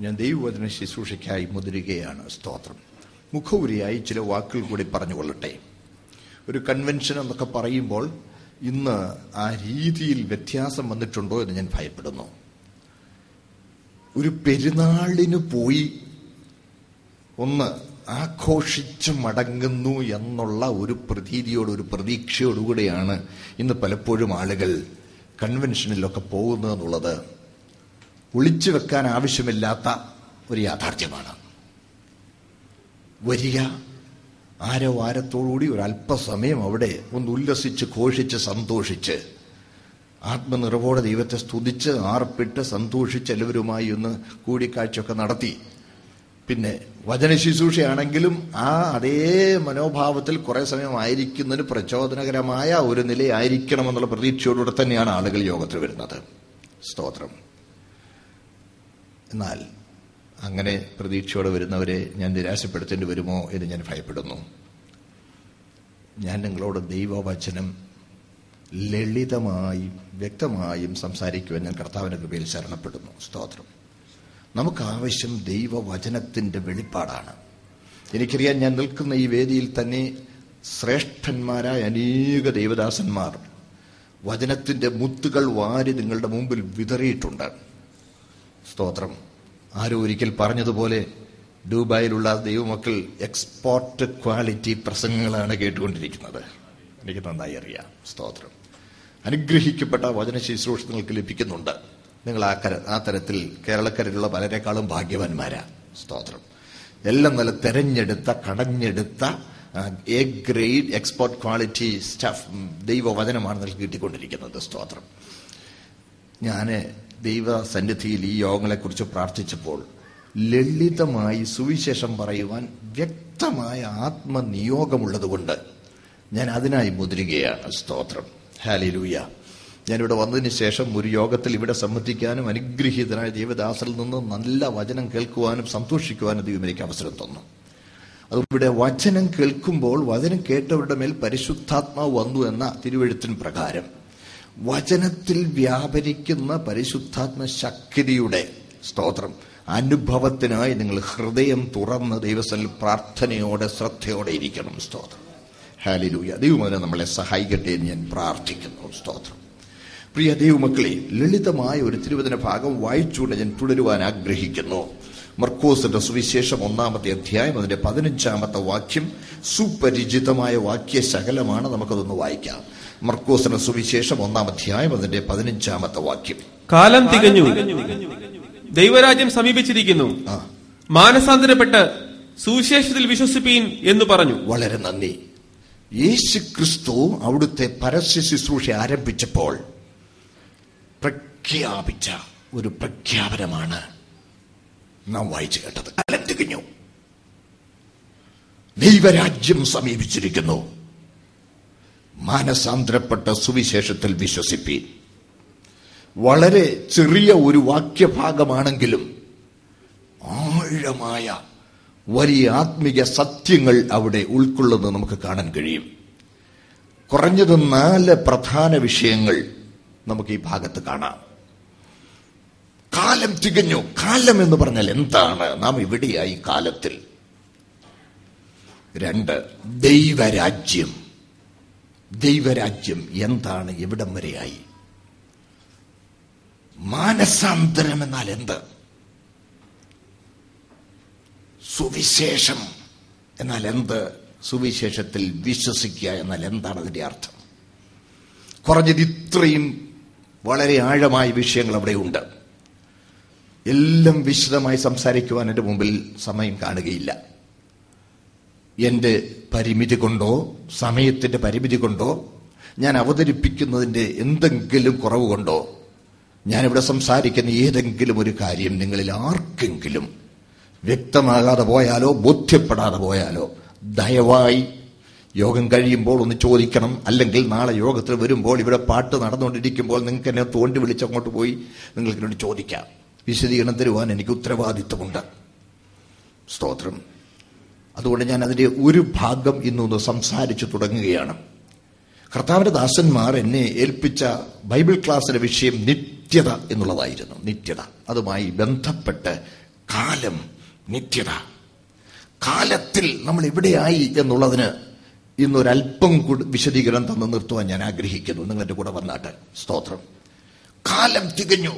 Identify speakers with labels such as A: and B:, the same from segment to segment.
A: ഞാൻ ദൈവവചന ശുശ്രൂഷയ്ക്കായി മുതിരുകയാണ്. സ്തോത്രം. മുഖവുരിയായി ചില വാക്കുകൾ കൂടി പറഞ്ഞുകൊള്ളട്ടെ. ഒരു കൺവെൻഷൻ എന്നൊക്കെ പറയുമ്പോൾ ഇന്ന് ആ രീതിയിൽ വ്യത്യാസം വന്നിട്ടുണ്ടോ എന്ന് ഞാൻ ഭയപ്പെടുന്നു. ഒരു പെരുന്നാളിന് പോയി ഒന്ന് ആഘോഷിച്ച് മടങ്ങുന്നു എന്നുള്ള ഒരു പ്രതീതിയോട് ഒരു പ്രതീക്ഷയോടുകൂടിയാണ് ഇന്ന് പലപ്പോഴും ആളുകൾ കൺവെൻഷനിലൊക്കെ പോകുന്നതെന്നുള്ളത് ഒളിച്ചു വെക്കാൻ ആവശ്യമില്ലാത്ത ഒരു യാഥാർത്ഥ്യമാണ്. വരിക ആരോ ആരത്തോടുകൂടി ഒരു അല്പസമയം അവിടെ ഒന്ന് ഉല്ലസിച്ച് ഘോഷിച്ച് സന്തോഷിച്ച് ആത്മനിറവോടെ ദൈവത്തെ സ്തുതിച്ച് ആർപ്പിട്ട് സന്തോഷിച്ച് എല്ലാവരുമായി ഒന്ന് കൂടിക്കാഴ്ചയൊക്കെ നടത്തി. പിന്നെ വചന ശുശ്രൂഷയാണെങ്കിലും ആ അതേ മനോഭാവത്തിൽ കുറേ സമയം ആയിരിക്കുന്നതിന് പ്രചോദനകരമായ ഒരു നിലയായിരിക്കണമെന്നുള്ള പ്രതീക്ഷയോടുകൂടെ തന്നെയാണ് ആളുകൾ യോഗത്തിൽ വരുന്നത്. സ്തോത്രം. എന്നാൽ അങ്ങനെ പ്രതീക്ഷയോടെ വരുന്നവരെ ഞാൻ നിരാശപ്പെടുത്തേണ്ടി വരുമോ എന്ന് ഞാൻ ഭയപ്പെടുന്നു. ഞാൻ നിങ്ങളോട് ദൈവവചനം ലളിതമായും വ്യക്തമായും സംസാരിക്കുവാൻ ഞാൻ കർത്താവിന്റെ കൃപയിൽ ശരണപ്പെടുന്നു. സ്തോത്രം. നമുക്കാവശ്യം ദൈവവചനത്തിന്റെ വെളിപ്പാടാണ്. എനിക്കറിയാൻ ഞാൻ നിൽക്കുന്ന ഈ വേദിയിൽ തന്നെ ശ്രേഷ്ഠന്മാരായ അനേക ദൈവദാസന്മാർ വചനത്തിന്റെ മുത്തുകൾ വാരി നിങ്ങളുടെ മുമ്പിൽ വിതറിയിട്ടുണ്ട്. സ്തോത്രം. ആരും ഒരിക്കൽ പറഞ്ഞതുപോലെ ദുബായിലുള്ള ദൈവമക്കൾ എക്സ്പോർട്ട് ക്വാളിറ്റി പ്രസംഗങ്ങളാണ് കേട്ടുകൊണ്ടിരിക്കുന്നത്. എനിക്ക് നന്നായി അറിയാം. സ്തോത്രം. അനുഗ്രഹിക്കപ്പെട്ട വചന ശുശ്രൂഷ നിങ്ങൾക്ക് ലഭിക്കുന്നുണ്ട്. നിങ്ങൾ ആ കര ആ തരത്തിൽ കേരളക്കരയിലുള്ള പലരെക്കാളും ഭാഗ്യവാന്മാരാ. സ്തോത്രം. എല്ലാം നല്ല തെരഞ്ഞെടുത്ത കടഞ്ഞെടുത്ത A grade export quality stuff ദൈവവചനമാണ് നിങ്ങൾക്ക് കിട്ടിക്കൊണ്ടിരിക്കുന്നത്. സ്തോത്രം. ഞാൻ ദൈവ സന്നിധിയിൽ ഈ യോഗങ്ങളെക്കുറിച്ച് പ്രാർത്ഥിച്ചപ്പോൾ ലളിതമായി സുവിശേഷം പറയുവാൻ വ്യക്തമായ ആത്മനിയോഗമുള്ളതുകൊണ്ട് ഞാൻ അതിനായി മുദ്രികയാണ് സ്തോത്രം. ഹാലിലൂയ ഞാനിവിടെ വന്നതിന് ശേഷം ഒരു യോഗത്തിൽ ഇവിടെ സംബന്ധിക്കാനും അനുഗ്രഹീതനായ ദൈവദാസനിൽ നിന്ന് നല്ല വചനം കേൾക്കുവാനും സന്തോഷിക്കുവാനും ദൈവം എനിക്ക് അവസരം തന്നു. അത് ഇവിടെ വചനം കേൾക്കുമ്പോൾ വചനം കേട്ടവരുടെ മേൽ പരിശുദ്ധാത്മാവ് വന്നു എന്ന തിരുവെഴുത്തിന് പ്രകാരം. വചനത്തിൽ വ്യാപരിക്കുന്ന പരിശുദ്ധാത്മ ശക്തിയുടെ സ്തോത്രം. അനുഭവത്തിനായി നിങ്ങൾ ഹൃദയം തുറന്ന് ദൈവസ്ഥലിൽ പ്രാർത്ഥനയോടെ ശ്രദ്ധയോടെ ഇരിക്കണം. സ്തോത്രം. ഹാലിലൂയ ദൈവമതിനെ നമ്മളെ സഹായിക്കട്ടെ എന്ന് ഞാൻ പ്രാർത്ഥിക്കുന്നു. സ്തോത്രം. പ്രിയ ദൈവമക്കളെ ലളിതമായ ഒരു തിരുവചന ഭാഗം വായിച്ചുകൊണ്ട് ഞാൻ തുടരുവാൻ ആഗ്രഹിക്കുന്നു. മർക്കോസിന്റെ സുവിശേഷം ഒന്നാമത്തെ അധ്യായം അതിന്റെ പതിനഞ്ചാമത്തെ വാക്യം സുപരിചിതമായ വാക്യശകലമാണ് നമുക്കതൊന്ന് വായിക്കാം. മർക്കോസിന്റെ സുവിശേഷം ഒന്നാം അധ്യായം അതിന്റെ പതിനഞ്ചാമത്തെ വാക്യം.
B: കാലം തികഞ്ഞു. ദൈവരാജ്യം സമീപിച്ചിരിക്കുന്നു. മാനസാന്തരപ്പെട്ട് സുവിശേഷത്തിൽ വിശ്വസിപ്പീൻ എന്ന് പറഞ്ഞു.
A: വളരെ നന്ദി. യേശു ക്രിസ്തു അവിടുത്തെ പരസ്യ ശുശ്രൂഷ ആരംഭിച്ചപ്പോൾ പ്രഖ്യാപിച്ച ഒരു പ്രഖ്യാപനമാണ് നാം വായിച്ചു കേട്ടത്. കാലം തികഞ്ഞു. ദൈവരാജ്യം സമീപിച്ചിരിക്കുന്നു. മാനസാന്തരപ്പെട്ട സുവിശേഷത്തിൽ വിശ്വസിപ്പീൻ. വളരെ ചെറിയ ഒരു വാക്യഭാഗമാണെങ്കിലും ആഴമായ വലിയ ആത്മീക സത്യങ്ങൾ അവിടെ ഉൾക്കൊള്ളുന്നത് നമുക്ക് കാണാൻ കഴിയും. കുറഞ്ഞത് നാല് പ്രധാന വിഷയങ്ങൾ നമുക്ക് ഈ ഭാഗത്ത് കാണാം. കാലം തികഞ്ഞു. കാലം എന്ന് പറഞ്ഞാൽ എന്താണ്? നാം ഇവിടെയായി കാലത്തിൽ. രണ്ട് ദൈവരാജ്യം. ദൈവരാജ്യം എന്താണ്? എവിടം വരെയായി? മാനസാന്തരം എന്നാൽ എന്ത്? സുവിശേഷം എന്നാൽ എന്ത്? സുവിശേഷത്തിൽ വിശ്വസിക്കുക എന്നാൽ എന്താണ് അതിന്റെ അർത്ഥം? കുറഞ്ഞത് ഇത്രയും വളരെ ആഴമായ വിഷയങ്ങൾ അവിടെ ഉണ്ട്. എല്ലാം വിശദമായി സംസാരിക്കുവാൻ എന്റെ മുമ്പിൽ സമയം കാണുകയില്ല. എന്റെ പരിമിതി കൊണ്ടോ സമയത്തിന്റെ പരിമിതി കൊണ്ടോ ഞാൻ അവതരിപ്പിക്കുന്നതിന്റെ എന്തെങ്കിലും കുറവ് കൊണ്ടോ ഞാനിവിടെ സംസാരിക്കുന്ന ഏതെങ്കിലും ഒരു കാര്യം നിങ്ങളിൽ ആർക്കെങ്കിലും വ്യക്തമാകാതെ പോയാലോ ബോധ്യപ്പെടാതെ പോയാലോ ദയവായി യോഗം കഴിയുമ്പോൾ ഒന്ന് ചോദിക്കണം. അല്ലെങ്കിൽ നാളെ യോഗത്തിൽ വരുമ്പോൾ ഇവിടെ പാട്ട് നടന്നുകൊണ്ടിരിക്കുമ്പോൾ നിങ്ങൾക്ക് എന്നെ തോണ്ടി വിളിച്ചങ്ങോട്ട് പോയി നിങ്ങൾക്ക് എന്നോട് ചോദിക്കാം. വിശദീകരണം തരുവാൻ എനിക്ക് ഉത്തരവാദിത്വമുണ്ട്. സ്തോത്രം. അതുകൊണ്ട് ഞാൻ അതിന്റെ ഒരു ഭാഗം ഇന്നൊന്ന് സംസാരിച്ചു തുടങ്ങുകയാണ്. കർത്താവിന്റെ ദാസന്മാർ എന്നെ ഏൽപ്പിച്ച ബൈബിൾ ക്ലാസ്സിലെ വിഷയം നിത്യത എന്നുള്ളതായിരുന്നു. നിത്യത. അതുമായി ബന്ധപ്പെട്ട് കാലം നിത്യത. കാലത്തിൽ നമ്മൾ എവിടെയായി എന്നുള്ളതിന് ഇന്നൊരല്പം കൂടി വിശദീകരണം തന്നു നിർത്തുവാൻ ഞാൻ ആഗ്രഹിക്കുന്നു. നിങ്ങളുടെ കൂടെ വന്നാട്ടെ. സ്തോത്രം. കാലം തികഞ്ഞു.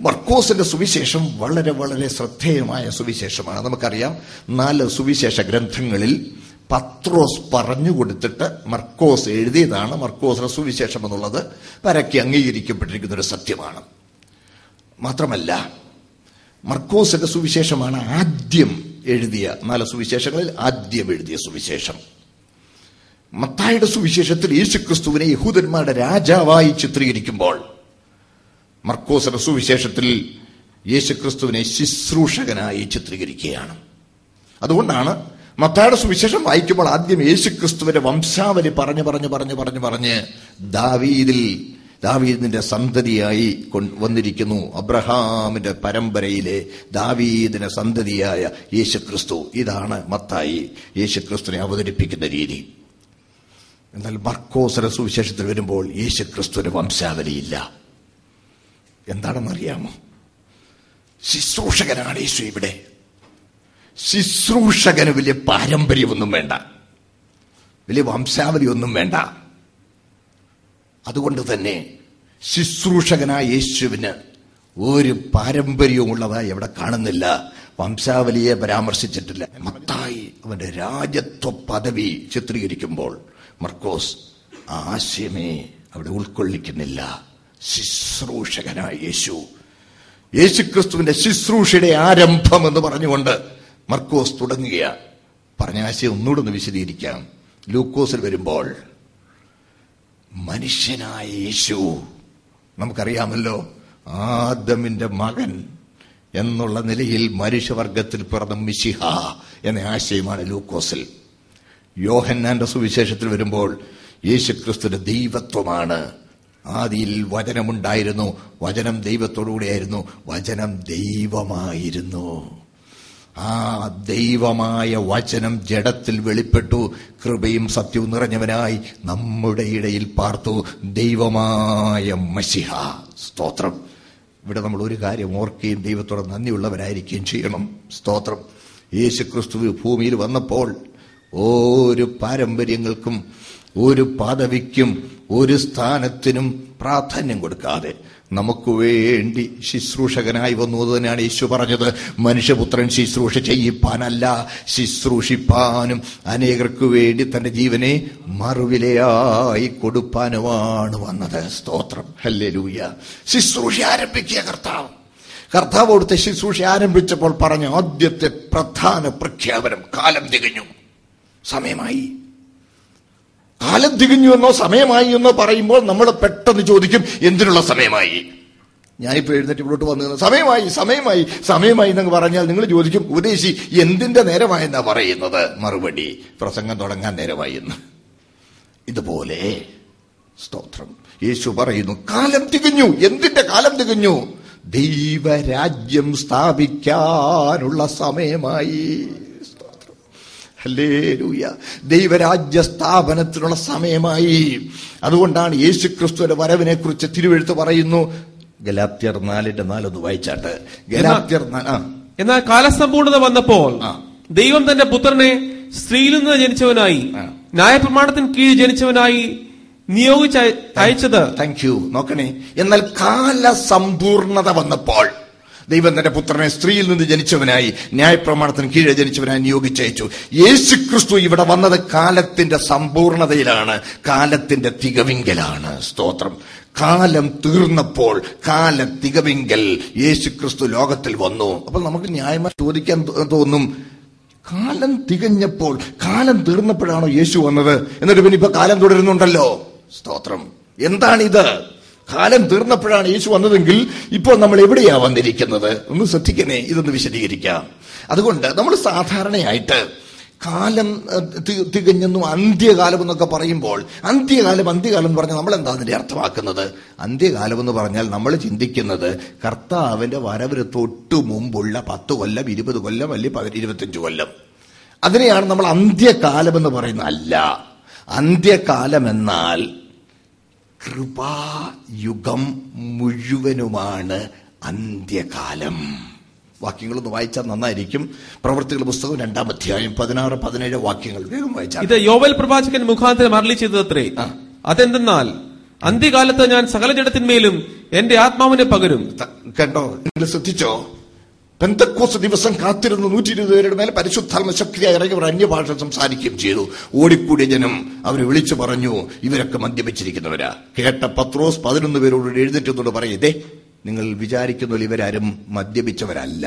A: മർക്കോസിന്റെ സുവിശേഷം വളരെ വളരെ ശ്രദ്ധേയമായ സുവിശേഷമാണ്. നമുക്കറിയാം നാല് സുവിശേഷ ഗ്രന്ഥങ്ങളിൽ പത്രോസ് പറഞ്ഞു കൊടുത്തിട്ട് മർക്കോസ് എഴുതിയതാണ് മർക്കോസിന്റെ സുവിശേഷം എന്നുള്ളത് പരക്കെ അംഗീകരിക്കപ്പെട്ടിരിക്കുന്ന ഒരു സത്യമാണ്. മാത്രമല്ല മർക്കോസിന്റെ സുവിശേഷമാണ് ആദ്യം എഴുതിയ നാല് സുവിശേഷങ്ങളിൽ ആദ്യം എഴുതിയ സുവിശേഷം. മത്തായുടെ സുവിശേഷത്തിൽ യേശുക്രിസ്തുവിനെ യഹൂദന്മാരുടെ രാജാവായി ചിത്രീകരിക്കുമ്പോൾ മർക്കോസിന്റെ സുവിശേഷത്തിൽ യേശുക്രിസ്തുവിനെ ശുശ്രൂഷകനായി ചിത്രീകരിക്കുകയാണ്. അതുകൊണ്ടാണ് മത്തായുടെ സുവിശേഷം വായിക്കുമ്പോൾ ആദ്യം യേശുക്രിസ്തുവിന്റെ വംശാവലി പറഞ്ഞു പറഞ്ഞു പറഞ്ഞു പറഞ്ഞു പറഞ്ഞ് ദാവീദിൽ ദാവീദിന്റെ സന്തതിയായി വന്നിരിക്കുന്നു. അബ്രഹാമിന്റെ പരമ്പരയിലെ ദാവീദിന്റെ സന്തതിയായ യേശുക്രിസ്തു. ഇതാണ് മത്തായി യേശുക്രിസ്തുവിനെ അവതരിപ്പിക്കുന്ന രീതി. എന്നാൽ മർക്കോസര സുവിശേഷത്തിൽ വരുമ്പോൾ യേശുക്രിസ്തുവിന്റെ വംശാവലിയില്ല. എന്താണെന്നറിയാമോ? ശുശ്രൂഷകനാണ് യേശു ഇവിടെ. ശുശ്രൂഷകന് വലിയ പാരമ്പര്യമൊന്നും വേണ്ട. വലിയ വംശാവലി ഒന്നും വേണ്ട. അതുകൊണ്ട് തന്നെ ശുശ്രൂഷകനായ യേശുവിന് ഒരു പാരമ്പര്യവും എവിടെ കാണുന്നില്ല. വംശാവലിയെ പരാമർശിച്ചിട്ടില്ല. മത്തായി അവന്റെ രാജത്വ പദവി ചിത്രീകരിക്കുമ്പോൾ മർക്കോസ് ആശയമേ അവിടെ ഉൾക്കൊള്ളിക്കുന്നില്ല. ശുശ്രൂഷകനായ യേശു. യേശുക്രിസ്തുവിന്റെ ശുശ്രൂഷയുടെ ആരംഭം എന്ന് പറഞ്ഞുകൊണ്ട് മർക്കോസ് തുടങ്ങുക പറഞ്ഞ ആശയം ഒന്നുകൂടെ ഒന്ന് വിശദീകരിക്കാം. ലൂക്കോസിൽ വരുമ്പോൾ മനുഷ്യനായ യേശു നമുക്കറിയാമല്ലോ ആദമിന്റെ മകൻ എന്നുള്ള നിലയിൽ മനുഷ്യവർഗത്തിൽ പിറന്ന മിശിഹ എന്ന ആശയമാണ് ലൂക്കോസിൽ. യോഹന്നാന്റെ സുവിശേഷത്തിൽ വരുമ്പോൾ യേശുക്രിസ്തുവിന്റെ ദൈവത്വമാണ് ആദിയിൽ വചനമുണ്ടായിരുന്നു. വചനം ദൈവത്തോടുകൂടെയായിരുന്നു. വചനം ദൈവമായിരുന്നു. ആ ദൈവമായ വചനം ജഡത്തിൽ വെളിപ്പെട്ടു. കൃപയും സത്യവും നിറഞ്ഞവനായി നമ്മുടെ ഇടയിൽ പാർത്തു. ദൈവമായ മഷിഹ സ്തോത്രം. ഇവിടെ നമ്മൾ ഒരു കാര്യം ഓർക്കുകയും ദൈവത്തോടെ നന്ദിയുള്ളവരായിരിക്കുകയും ചെയ്യണം. സ്തോത്രം. യേശുക്രിസ്തു ഭൂമിയിൽ വന്നപ്പോൾ ഓരോ പാരമ്പര്യങ്ങൾക്കും ഒരു പദവിക്കും ഒരു സ്ഥാനത്തിനും പ്രാധാന്യം കൊടുക്കാതെ നമുക്ക് വേണ്ടി ശുശ്രൂഷകനായി വന്നു തന്നെയാണ് യേശു പറഞ്ഞത്. മനുഷ്യപുത്രൻ ശുശ്രൂഷ ചെയ്യിപ്പാനല്ല ശുശ്രൂഷിപ്പാനും അനേകർക്ക് വേണ്ടി തന്റെ ജീവനെ മറുവിലയായി കൊടുപ്പാനുമാണ് വന്നത്. സ്തോത്രം. ഹല്ലേലൂയ. ശുശ്രൂഷ ആരംഭിക്കുക കർത്താവ്. കർത്താവ് അവിടുത്തെ ശുശ്രൂഷ ആരംഭിച്ചപ്പോൾ പറഞ്ഞ ആദ്യത്തെ പ്രധാന പ്രഖ്യാപനം കാലം തികഞ്ഞു. സമയമായി. കാലം തികഞ്ഞു എന്നോ സമയമായി എന്നോ പറയുമ്പോൾ നമ്മൾ പെട്ടെന്ന് ചോദിക്കും എന്തിനുള്ള സമയമായി? ഞാനിപ്പോൾ എഴുന്നേറ്റ് ഇവിടോട്ട് വന്നു സമയമായി സമയമായി സമയമായി എന്നൊക്കെ പറഞ്ഞാൽ നിങ്ങൾ ചോദിക്കും ഉപദേശി എന്തിന്റെ നേരമായെന്നാ പറയുന്നത്? മറുപടി പ്രസംഗം തുടങ്ങാൻ നേരമായി എന്ന് ഇതുപോലെ സ്തോത്രം. യേശു പറയുന്നു കാലം തികഞ്ഞു. എന്തിന്റെ കാലം തികഞ്ഞു? ദൈവരാജ്യം സ്ഥാപിക്കാനുള്ള സമയമായി. ദൈവരാജ്യ സ്ഥാപനത്തിനുള്ള സമയമായി. അതുകൊണ്ടാണ് യേശു ക്രിസ്തുവിന്റെ വരവിനെ കുറിച്ച് തിരുവെഴുത്ത് പറയുന്നു. ഗലാത്യർ നാലിന്റെ നാലൊന്ന് വായിച്ചാട്ട്. ഗലാത്യർ
B: എന്നാൽ കാലസമ്പൂർണത വന്നപ്പോൾ ദൈവം തന്റെ പുത്രനെ സ്ത്രീയിൽ നിന്ന് ജനിച്ചവനായി. ന്യായപ്രമാണത്തിന് കീഴിൽ ജനിച്ചവനായി നിയോഗിച്ച് അയ- അയച്ചത്
A: താങ്ക് യു നോക്കണേ. എന്നാൽ കാലസമ്പൂർണത വന്നപ്പോൾ ദൈവം തന്റെ പുത്രനെ സ്ത്രീയിൽ നിന്ന് ജനിച്ചവനായി ന്യായപ്രമാണത്തിന് കീഴെ ജനിച്ചവനായി നിയോഗിച്ചയച്ചു. യേശു ക്രിസ്തു ഇവിടെ വന്നത് കാലത്തിന്റെ സമ്പൂർണതയിലാണ് കാലത്തിന്റെ തികവിങ്കലാണ്. സ്തോത്രം. കാലം തീർന്നപ്പോൾ കാല തികവിങ്കൽ യേശു ക്രിസ്തു ലോകത്തിൽ വന്നു. അപ്പൊ നമുക്ക് ന്യായമായി ചോദിക്കാൻ തോന്നും കാലം തികഞ്ഞപ്പോൾ കാലം തീർന്നപ്പോഴാണോ യേശു വന്നത്? എന്നിട്ട് പിന്നെ ഇപ്പൊ കാലം തുടരുന്നുണ്ടല്ലോ. സ്തോത്രം. എന്താണിത്? കാലം തീർന്നപ്പോഴാണ് യേശു വന്നതെങ്കിൽ ഇപ്പോൾ നമ്മൾ എവിടെയാ വന്നിരിക്കുന്നത്? ഒന്ന് ശ്രദ്ധിക്കണേ ഇതൊന്ന് വിശദീകരിക്കാം. അതുകൊണ്ട് നമ്മൾ സാധാരണയായിട്ട് കാലം തികഞ്ഞെന്നും അന്ത്യകാലം എന്നൊക്കെ പറയുമ്പോൾ അന്ത്യകാലം അന്ത്യകാലം എന്ന് പറഞ്ഞാൽ നമ്മൾ എന്താ അതിന്റെ അർത്ഥമാക്കുന്നത്? അന്ത്യകാലം എന്ന് പറഞ്ഞാൽ നമ്മൾ ചിന്തിക്കുന്നത് കർത്താവിന്റെ വരവിന് തൊട്ട് മുമ്പുള്ള പത്ത് കൊല്ലം ഇരുപത് കൊല്ലം അല്ലെങ്കിൽ പതി ഇരുപത്തിയഞ്ച് കൊല്ലം. അതിനെയാണ് നമ്മൾ അന്ത്യകാലം എന്ന് പറയുന്നത് അല്ല. അന്ത്യകാലം എന്നാൽ കൃപായുഗം മുഴുവനുമാണ് അന്ത്യകാലം. വാക്യങ്ങളൊന്ന് വായിച്ചാൽ നന്നായിരിക്കും. പ്രവർത്തികൾ പുസ്തകം രണ്ടാം അധ്യായം പതിനാറ് പതിനേഴ് വാക്യങ്ങൾ വേഗം വായിച്ചാൽ
B: ഇത് യോവൽ പ്രവാചകൻ മുഖാന്തരം അരളി ചെയ്തത്രേ. അതെന്തെന്നാൽ അന്ത്യകാലത്ത് ഞാൻ സകല ജഡത്തിന്മേലും എന്റെ ആത്മാവിനെ പകരും.
A: കേട്ടോ കണ്ടോ? നിങ്ങൾ ശ്രദ്ധിച്ചോ? പെന്തക്കോസ് ദിവസം കാത്തിരുന്ന നൂറ്റി ഇരുപത് പേരുടെ മേലെ പരിശുദ്ധാത്മ ശക്തിയായി ഇറങ്ങി അവർ അന്യഭാഷ സംസാരിക്കുകയും ചെയ്തു. ഓടിക്കൂടിയ ജനം അവരെ വിളിച്ചു പറഞ്ഞു ഇവരൊക്കെ മദ്യപിച്ചിരിക്കുന്നവരാ. കേട്ട പത്രോസ് പതിനൊന്ന് പേരോട് എഴുന്നേറ്റെന്നോട് പറയതേ നിങ്ങൾ വിചാരിക്കുന്നതിൽ ഇവരാരും മദ്യപിച്ചവരല്ല.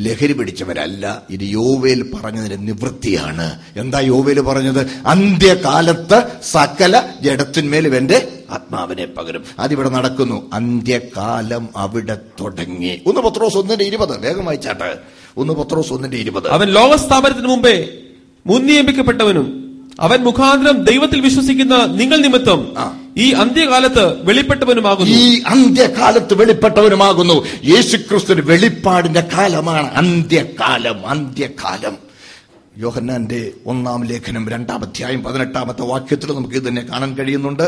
A: ലഹരി പിടിച്ചവരല്ല. ഇത് യോവേൽ പറഞ്ഞതിന് നിവൃത്തിയാണ്. എന്താ യോവേൽ പറഞ്ഞത്? അന്ത്യകാലത്ത് സകല ജഡത്തിന്മേലും എന്റെ ആത്മാവിനെ പകരും. അതിവിടെ നടക്കുന്നു. അന്ത്യകാലം അവിടെ തുടങ്ങി. ഒന്ന് പത്രോസ് ഒന്നിന്റെ ഇരുപത്. വേഗം വായിച്ചാട്ടെ. ഒന്ന് പത്രോസ് ഒന്നിന്റെ ഇരുപത്.
B: അവൻ ലോകസ്ഥാപനത്തിന് മുമ്പേ മുൻനിയമിക്കപ്പെട്ടവനും അവൻ മുഖാന്തരം ദൈവത്തിൽ വിശ്വസിക്കുന്ന നിങ്ങൾ നിമിത്തം. ഈ അന്ത്യകാലത്ത് വെളിപ്പെട്ടവനുമാകുന്നു.
A: ഈ അന്ത്യകാലത്ത് വെളിപ്പെട്ടവനുമാകുന്നു. യേശുക്രിസ്തു വെളിപ്പാടിന്റെ കാലമാണ്. അന്ത്യകാലം അന്ത്യകാലം. യോഹന്നാന്റെ ഒന്നാം ലേഖനം രണ്ടാം അധ്യായം പതിനെട്ടാമത്തെ വാക്യത്തിൽ നമുക്ക് ഇത് തന്നെ കാണാൻ കഴിയുന്നുണ്ട്.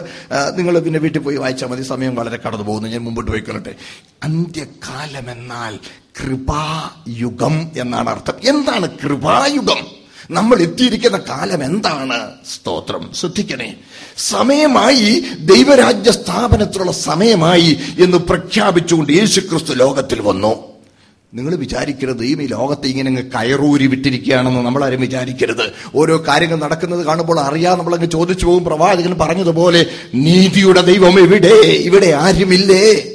A: നിങ്ങൾ പിന്നെ വീട്ടിൽ പോയി വായിച്ചാൽ മതി. സമയം വളരെ കടന്നു പോകുന്നു ഞാൻ മുമ്പോട്ട് പോയിക്കൊള്ളട്ടെ. അന്ത്യകാലം എന്നാൽ കൃപായുഗം എന്നാണ് അർത്ഥം. എന്താണ് കൃപായുഗം? നമ്മൾ എത്തിയിരിക്കുന്ന കാലം എന്താണ്? സ്തോത്രം. ശ്രദ്ധിക്കണേ. സമയമായി ദൈവരാജ്യ സ്ഥാപനത്തിലുള്ള സമയമായി എന്ന് പ്രഖ്യാപിച്ചുകൊണ്ട് യേശുക്രിസ്തു ലോകത്തിൽ വന്നു. നിങ്ങൾ വിചാരിക്കരുത് ഈ ലോകത്തെ ഇങ്ങനെ അങ്ങ് കയറൂരി വിട്ടിരിക്കുകയാണെന്ന് നമ്മളാരും വിചാരിക്കരുത്. ഓരോ കാര്യങ്ങൾ നടക്കുന്നത് കാണുമ്പോൾ അറിയാതെ നമ്മളങ്ങ് ചോദിച്ചു പോകും. പ്രവാചകൻ പറഞ്ഞതുപോലെ നീതിയുടെ ദൈവം എവിടെ? ഇവിടെ ആരുമില്ലേ?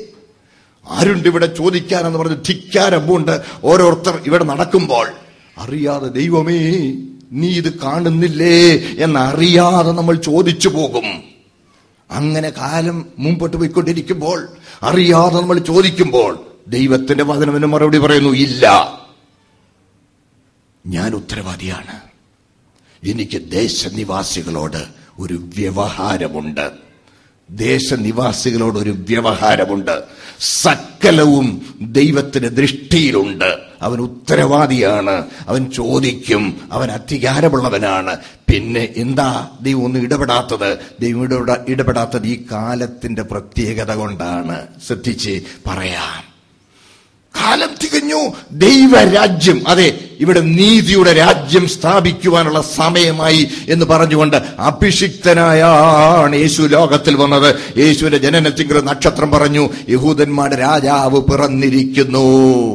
A: ആരുണ്ട് ഇവിടെ ചോദിക്കാനെന്ന് പറഞ്ഞ് ധിക്കാരമ്പുണ്ട് ഓരോരുത്തർ ഇവിടെ നടക്കുമ്പോൾ. അറിയാതെ ദൈവമേ നീ ഇത് കാണുന്നില്ലേ എന്നറിയാതെ നമ്മൾ ചോദിച്ചു പോകും. അങ്ങനെ കാലം മുമ്പോട്ട് പോയിക്കൊണ്ടിരിക്കുമ്പോൾ അറിയാതെ നമ്മൾ ചോദിക്കുമ്പോൾ ദൈവത്തിന്റെ വചനവിന് മറുപടി പറയുന്നു ഇല്ല. ഞാൻ ഉത്തരവാദിയാണ്. എനിക്ക് ദേശനിവാസികളോട് ഒരു വ്യവഹാരമുണ്ട്. ദേശനിവാസികളോട് ഒരു വ്യവഹാരമുണ്ട്. സകലവും ദൈവത്തിന്റെ ദൃഷ്ടിയിലുണ്ട്. അവൻ ഉത്തരവാദിയാണ്. അവൻ ചോദിക്കും. അവൻ അധികാരമുള്ളവനാണ്. പിന്നെ എന്താ ദൈവം ഒന്നും ഇടപെടാത്തത്? ദൈവം ഇടപെടാ ഇടപെടാത്തത് ഈ കാലത്തിന്റെ പ്രത്യേകത കൊണ്ടാണ്. ശ്രദ്ധിച്ച് പറയാം. കാലം തികഞ്ഞു. ദൈവരാജ്യം അതെ ഇവിടെ നീതിയുടെ രാജ്യം സ്ഥാപിക്കുവാനുള്ള സമയമായി എന്ന് പറഞ്ഞുകൊണ്ട് അഭിഷിക്തനായാണ് യേശു ലോകത്തിൽ വന്നത്. യേശുവിന്റെ ജനനത്തിങ്കിൽ നക്ഷത്രം പറഞ്ഞു യഹൂദന്മാരുടെ രാജാവ് പിറന്നിരിക്കുന്നു.